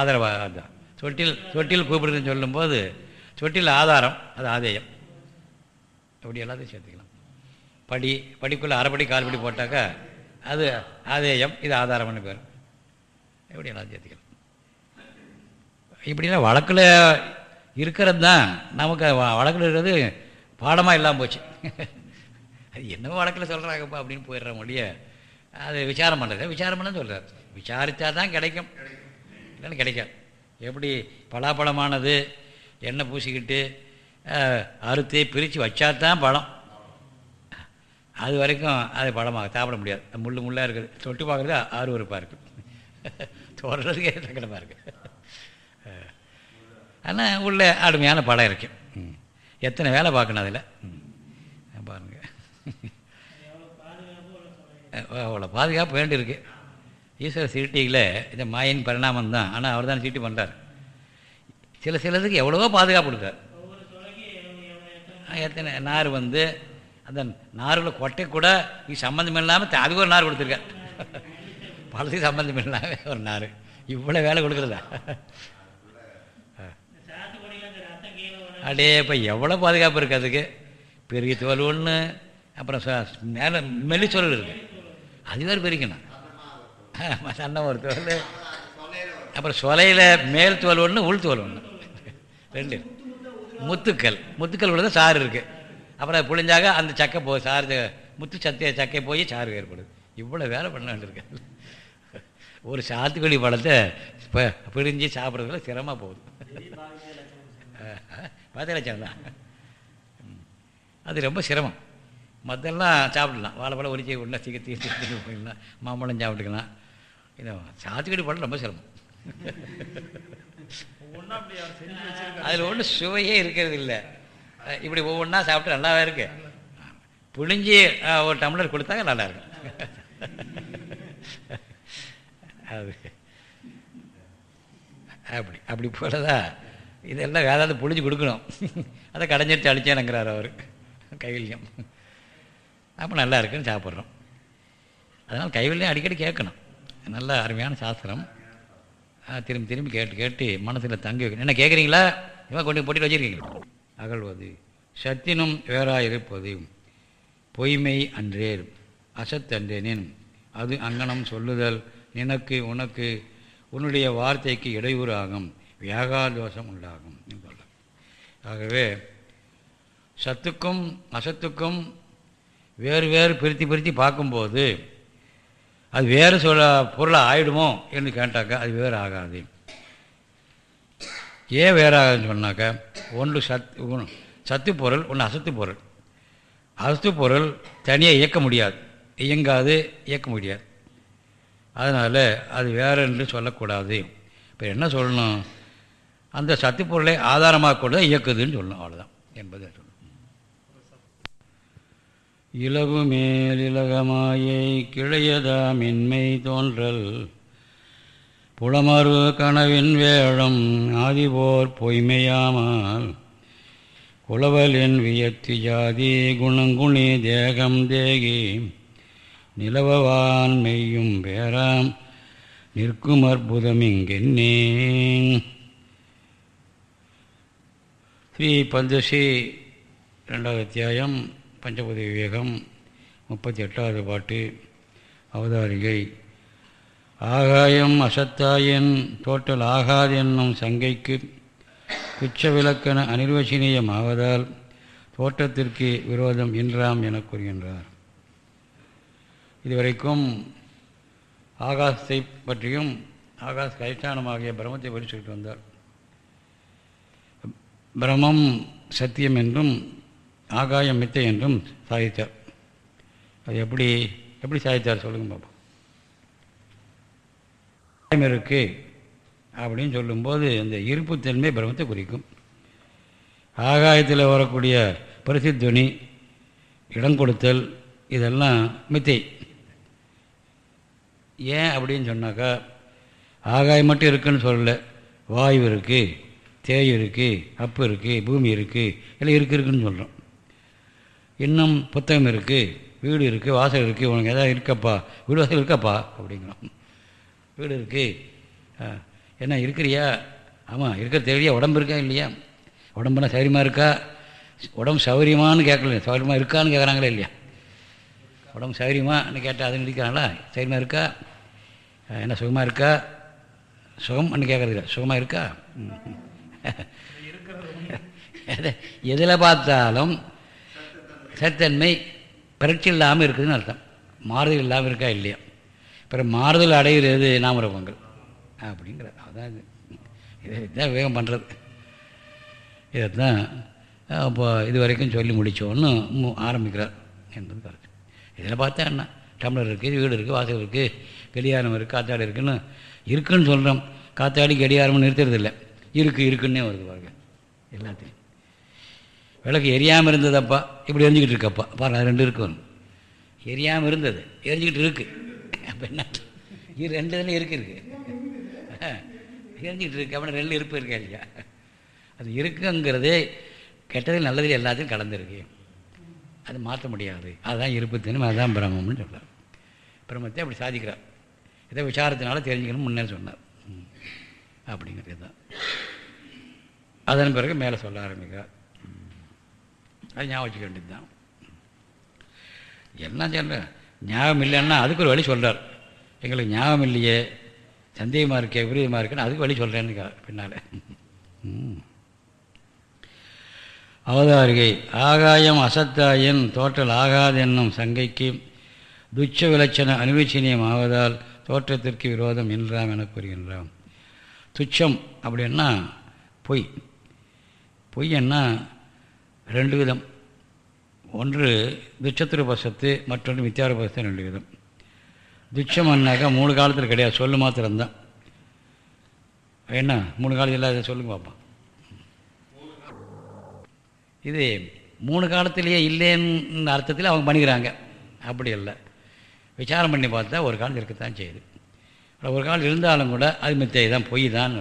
ஆதரவா அதுதான் சொட்டில் சொட்டில் கூப்பிடுதுன்னு சொல்லும்போது சொட்டில் ஆதாரம் அது ஆதேயம். அப்படி எல்லாத்தையும் சேர்த்துக்கலாம். படி படிக்குள்ளே அரைப்படி கால்படி போட்டாக்கா அது ஆதேயம் இது ஆதாரம்னு பேர். எப்படி எல்லாம் சேர்த்துக்கலாம்? இப்படிலாம் வழக்கில் இருக்கிறது தான். நமக்கு வழக்கில் இருக்கிறது பாடமாக இல்லாமல் போச்சு. அது என்னவோ வழக்கில் சொல்கிறாங்கப்பா அப்படின்னு போயிடுற மொழிய அது விசாரம் பண்ணுறது விசாரம் பண்ண சொல்கிறார் விசாரித்தா தான் கிடைக்கும். இல்லைன்னு கிடைக்காது. எப்படி பலாப்பழமானது எண்ணெய் பூசிக்கிட்டு அறுத்து பிரித்து வச்சா தான் பழம். அது வரைக்கும் அது பழமாக சாப்பிட முடியாது. முள் முள்ளாக இருக்குது. தொட்டு பார்க்குறது ஆறுவறுப்பாக இருக்குது தோறதுக்கே சங்கடமாக இருக்குது ஆனால் உள்ள அருமையான படம் இருக்கு. எத்தனை வேலை பார்க்கணும் அதில்? பாருங்க. அவ்வளோ பாதுகாப்பு வேண்டியிருக்கு. ஈஸ்வர சீட்டியில் இந்த மாயின் பரிணாமம் தான். ஆனால் அவர் தான் சீட்டி பண்ணுறார் சில சிலதுக்கு எவ்வளவோ பாதுகாப்பு கொடுத்தார். எத்தனை நார் வந்து அந்த நாரில் கொட்டை கூட நீ சம்மந்தம் இல்லாமல் அதுக்கு ஒரு நார் கொடுத்துருக்கார் பழத்துக்கு சம்மந்தம் இல்லாமல் ஒரு நார். இவ்வளோ வேலை கொடுக்குறதா? அடே இப்போ எவ்வளோ பாதுகாப்பு இருக்குது அதுக்கு? பெரிய தோல் ஒன்று அப்புறம் மேலே மெல்லி தோல் இருக்குது அது வேறு பெருக்கணும். சண்டை ஒரு தோல். அப்புறம் சொலையில் மேல் தோல் ஒன்று உள் தோல் ஒன்று ரெண்டு. முத்துக்கல் முத்துக்கல் உள்ள தான் சாறு இருக்குது அப்புறம் அது புழிஞ்சாக அந்த சக்கை போ சாறு முத்து சத்தைய சக்கை போய் சாறு ஏற்படுது. இவ்வளோ வேலை பண்ண வேண்டியிருக்கு. ஒரு சாத்துக்குழி பழத்தை இப்போ பிழிஞ்சு சாப்பிட்றதுல சிரமமாக போகுது. பாத்திரச்சம் தான். அது ரொம்ப சிரமம். மற்றெல்லாம் சாப்பிடலாம். வாழைப்பழம் ஒரிச்சி விடலாம் சீக்கிரம் தீர்த்து போயிடலாம் மாம்பழம் சாப்பிட்டுக்கலாம். இது சாத்துக்குடி பழம் ரொம்ப சிரமம். அதில் ஒன்றும் சுவையே இருக்கிறது இல்லை. இப்படி ஒவ்வொன்றா சாப்பிட்டு நல்லாவே இருக்கு. புழிஞ்சி ஒரு டம்ளர் கொடுத்தாங்க நல்லா இருக்கும் அது அப்படி அப்படி போலதா இதெல்லாம் வேதாந்த புழிஞ்சு கொடுக்கணும். அதை கடைஞ்சிட்டு அழிச்சேனுங்கிறார் அவர் கைவில்யம். அப்போ நல்லா இருக்குன்னு சாப்பிட்றோம். அதனால் கைவில்யம் அடிக்கடி கேட்கணும். நல்ல அருமையான சாஸ்திரம். திரும்பி திரும்பி கேட்டு கேட்டு மனசில் தங்கி வைக்கணும். என்ன கேட்குறீங்களா இவன் கொண்டு போட்டியில் வச்சுருக்கீங்களா? அகழ்வது. சத்தினும் வேறாயிருப்பது. பொய்மை அன்றேர் அசத்தன்றேனேன் அது அங்கனம் சொல்லுதல். நினக்கு உனக்கு. உன்னுடைய வார்த்தைக்கு இடையூறு ஆகும் வியாகாதோஷம் உண்டாகும். சொல்ல ஆகவே சத்துக்கும் அசத்துக்கும் வேறு வேறு பிரித்து பிரித்து பார்க்கும்போது அது வேறு சொல்ல பொருளாக ஆயிடுமோ என்று கேட்டாக்கா அது வேறு ஆகாது. ஏன் வேறு சொன்னாக்கா ஒன்று சத் சத்து பொருள் ஒன்று அசத்து பொருள் அசத்து பொருள் தனியாக இயக்க முடியாது. இயங்காது இயக்க முடியாது. அதனால் அது வேற என்று சொல்லக்கூடாது. இப்போ என்ன சொல்லணும்? அந்த சத்து பொருளை ஆதாரமாக கொண்டு இயக்குதுன்னு சொல்லணும். அவ்வளோதான் என்பதை சொல்லணும். இலகு மேலிலகமாயை கிளையதா மின்மை தோன்றல். புலமறு கனவின் வேழம் ஆதிபோர் பொய்மையாமல். குலவலின் வியத்தி ஜாதி குணங்குணி தேகம் தேகி. நிலவான் மெய்யும் பேராம் நிற்கும் அற்புதமிங்கென்னே ஸ்ரீ பந்தசி ரெண்டாவது அத்தியாயம் பஞ்சபதி விவேகம் முப்பத்தி எட்டாவது பாட்டு அவதாரிகை. ஆகாயம் அசத்தாயின் தோட்டல் ஆகாது என்னும் சங்கைக்கு குச்ச விளக்கென அனிர்வசனீயமாவதால் தோட்டத்திற்கு விரோதம் இன்றாம் என கூறுகின்றார். இதுவரைக்கும் ஆகாசத்தை பற்றியும் ஆகாஷ் கைஷ்டானமாகிய பிரம்மத்தை பற்றி சொல்லிட்டு வந்தார். பிரம்மம் சத்தியம் என்றும் ஆகாயம் மித்தை என்றும் சாதித்தார். அது எப்படி எப்படி சாதித்தார் சொல்லுங்கள் பாப்பா இருக்கு அப்படின்னு சொல்லும்போது இந்த இருப்புத்தன்மை பிரம்மத்தை குறிக்கும். ஆகாயத்தில் வரக்கூடிய பரிசுத்துவனி இடம் கொடுத்தல் இதெல்லாம் மித்தை. ஏன் அப்படின்னு சொன்னாக்கா ஆகாயம் மட்டும் இருக்குன்னு சொல்லலை. வாயு இருக்குது தேய் இருக்குது அப்பு இருக்குது பூமி இருக்குது எல்லாம் இருக்கு இருக்குன்னு சொல்கிறோம் இன்னும் புத்தகம் இருக்குது வீடு இருக்குது வாசல் இருக்குது உனக்கு எதாவது இருக்கப்பா வீடு வாசல் இருக்கப்பா அப்படிங்கிறோம். வீடு இருக்குது என்ன இருக்கிறியா? ஆமாம் இருக்கிற தெரியா உடம்பு இருக்கா இல்லையா? உடம்புனா சௌரியமாக இருக்கா? உடம்பு சௌரியமானு கேட்கல. சௌரியமாக இருக்கான்னு கேட்குறாங்களே இல்லையா? உடம்பு சௌரியமானு கேட்டால் அது நினைக்கிறாங்களா சௌரியமாக இருக்கா? என்ன சுகமாக இருக்கா? சுகம்னு கேட்குறது இல்லை. சுகமாக இருக்கா? எதில் பார்த்தாலும் சத்தன்மை பிரச்சனை இல்லாமல் இருக்குதுன்னு அர்த்தம். மாறுதல் இல்லாமல் இருக்கா இல்லையா? பிறகு மாறுதல் அடைகிறது நாமரூபங்கள். அப்படிங்கிற அதான் இது. இதை தான் விவேகம் பண்ணுறது இதை தான் இப்போ இது வரைக்கும் சொல்லி முடித்தோன்னு ஆரம்பிக்கிறார் என்பது கருத்து. இதில் பார்த்தா என்ன? டம்ளர் இருக்குது வீடு இருக்குது வாசல் இருக்குது கடியாரம் இருக்குது காத்தாடி இருக்குன்னு இருக்குன்னு சொல்கிறோம் காத்தாடி கடியாரம்னு நிறுத்துறது இல்லை இருக்குது இருக்குன்னே வருது பாருங்க. எல்லாத்தையும். விளக்கு எரியாமல் இருந்ததப்பா? இப்படி எரிஞ்சிக்கிட்டு இருக்கப்பா. பாருங்க ரெண்டு இருக்கும் எரியாமல் இருந்தது. எரிஞ்சிக்கிட்டு இருக்குது அப்போ என்ன? இது ரெண்டு தானே இருக்கு இருக்கு. எரிஞ்சிக்கிட்டு இருக்கு அப்படி ரெண்டு இருப்பு இருக்கா இல்லையா? அது இருக்குங்கிறதே கெட்டதில் நல்லதில் எல்லாத்தையும் கலந்துருக்கு. அது மாற்ற முடியாது. அதுதான் இருப்பு தினம் அதுதான் பிரம்மம்னு சொல்கிறார் பிரம்மத்தை அப்படி சாதிக்கிறார். இதை விசாரத்தினால தெரிஞ்சுக்கணும் முன்னே சொன்னார். அப்படிங்கிறது தான். அதன் பிறகு மேலே சொல்ல ஆரம்பிக்கிறார். அது ஞாபகம் வச்சுக்க வேண்டியது தான் என்ன சொல்கிறேன் ஞாபகம் இல்லைன்னா அதுக்கு ஒரு வழி சொல்கிறார் எங்களுக்கு ஞாபகம் இல்லையே சந்தேகமாக இருக்கே விபரீதமாக இருக்குன்னு அதுக்கு வழி சொல்கிறேன்னு பின்னால். அவதாரிகை ஆகாயம் அசத்தாயின் தோற்றல் ஆகாது என்னும் சங்கைக்கு துச்ச விலட்சண அனுவச்சனியம் ஆவதால் தோற்றத்திற்கு விரோதம் என்றாம் என கூறுகின்றான் துச்சம் அப்படின்னா பொய். பொய்யன்னா ரெண்டு விதம். ஒன்று துச்சத்திருபசத்து மற்றொன்று மித்தியாரபசத்து ரெண்டு விதம் துச்சம்னாக்கா மூணு காலத்தில் கிடையாது சொல்லு மாத்திரம்தான். என்ன? மூணு காலத்தில் இல்லாத சொல்லுங்க பார்ப்போம் இது மூணு காலத்திலேயே இல்லைன்னு அர்த்தத்தில் அவங்க பண்ணிக்கிறாங்க. அப்படி இல்லை விசாரம் பண்ணி பார்த்தா ஒரு காலம் இருக்கத்தான் செய்யுது. ஒரு காலம் இருந்தாலும் கூட அது மித்தை தான் பொய் தான்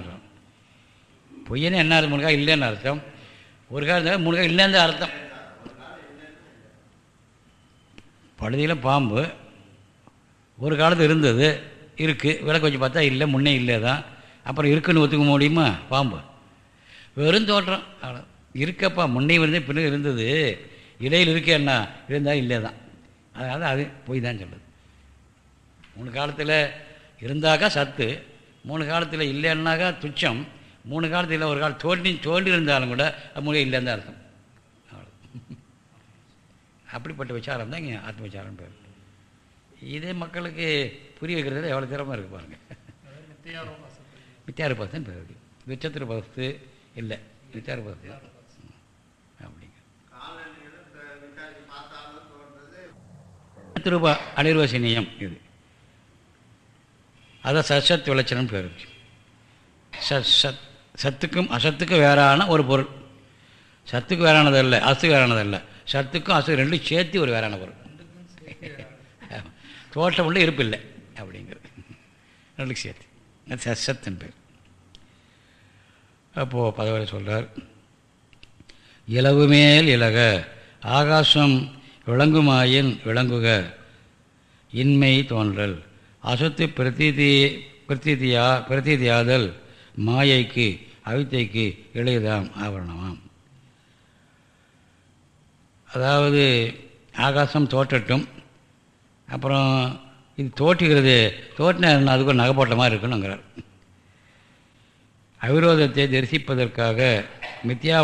பொய்யன்னு என்ன அர்த்தம்? மூணு காலம் இல்லைன்னு அர்த்தம். ஒரு காலம் மூணு காலம் இல்லைன்னு அர்த்தம். பழுதியில் பாம்பு. ஒரு காலத்தில் இருந்தது. இருக்குது விளக்கு வச்சு பார்த்தா இல்லை. முன்னே இல்லை தான். அப்புறம் இருக்குன்னு ஒத்துக்க முடியுமா? பாம்பு. வெறும் தோற்றம். அவ்வளோ இருக்கப்பா. முன்னே இருந்தே பின்னே இருந்தது. இடையில் இருக்கேன்னா இருந்தால் இல்லை தான். அதனால் அது போய் தான் சொல்லுது. மூணு காலத்தில் இருந்தாக்கா சத்து. மூணு காலத்தில் இல்லைன்னாக்கா துச்சம். மூணு காலத்தில் ஒரு காலம் தோண்டி தோண்டி இருந்தாலும் கூட அது மொழி இல்லைன்னு தான் அர்த்தம். அப்படிப்பட்ட விசாரம் தான் இங்கே ஆத்ம விசாரம் பேர். இதே மக்களுக்கு புரிய வைக்கிறதுல எவ்வளோ திறமை இருக்குது பாருங்கள் வித்தியார பதத்தின் பேர் இருக்குது விச்சத்திர பதத்து இல்லை. வித்தியார பதத்து அப்படிங்க. திருப அனிர்வசனீயம் இது. அதான் சசத் விளைச்சனம் பேர் இருக்கு சத் சத் சத்துக்கும் அசத்துக்கும் வேறான ஒரு பொருள். சத்துக்கு வேறானது இல்லை அசுக்கு வேறானது இல்லை சத்துக்கும் அசு ரெண்டும் சேர்த்து ஒரு வேறான பொருள். தோட்டம் உள்ள இருப்பு இல்லை அப்படிங்கிறது. ரெண்டு சேர்த்து. அது பேர். அப்போது பதவியில் சொல்கிறார் இலவு மேல் இலக ஆகாசம் விளங்குமாயின் விளங்குக இன்மை தோன்றல் அசத்து பிரதீதி பிரதீதியா பிரதீதியாதல் மாயைக்கு அவித்தைக்கு இளையதாம் ஆவரணமாம் அதாவது ஆகாசம் தோற்றட்டும். அப்புறம் இது தோற்றுகிறது. தோற்றினா அதுக்கு ஒரு நகை போட்ட மாதிரி இருக்கணுங்கிறார் அவிரோதத்தை தரிசிப்பதற்காக மித்யா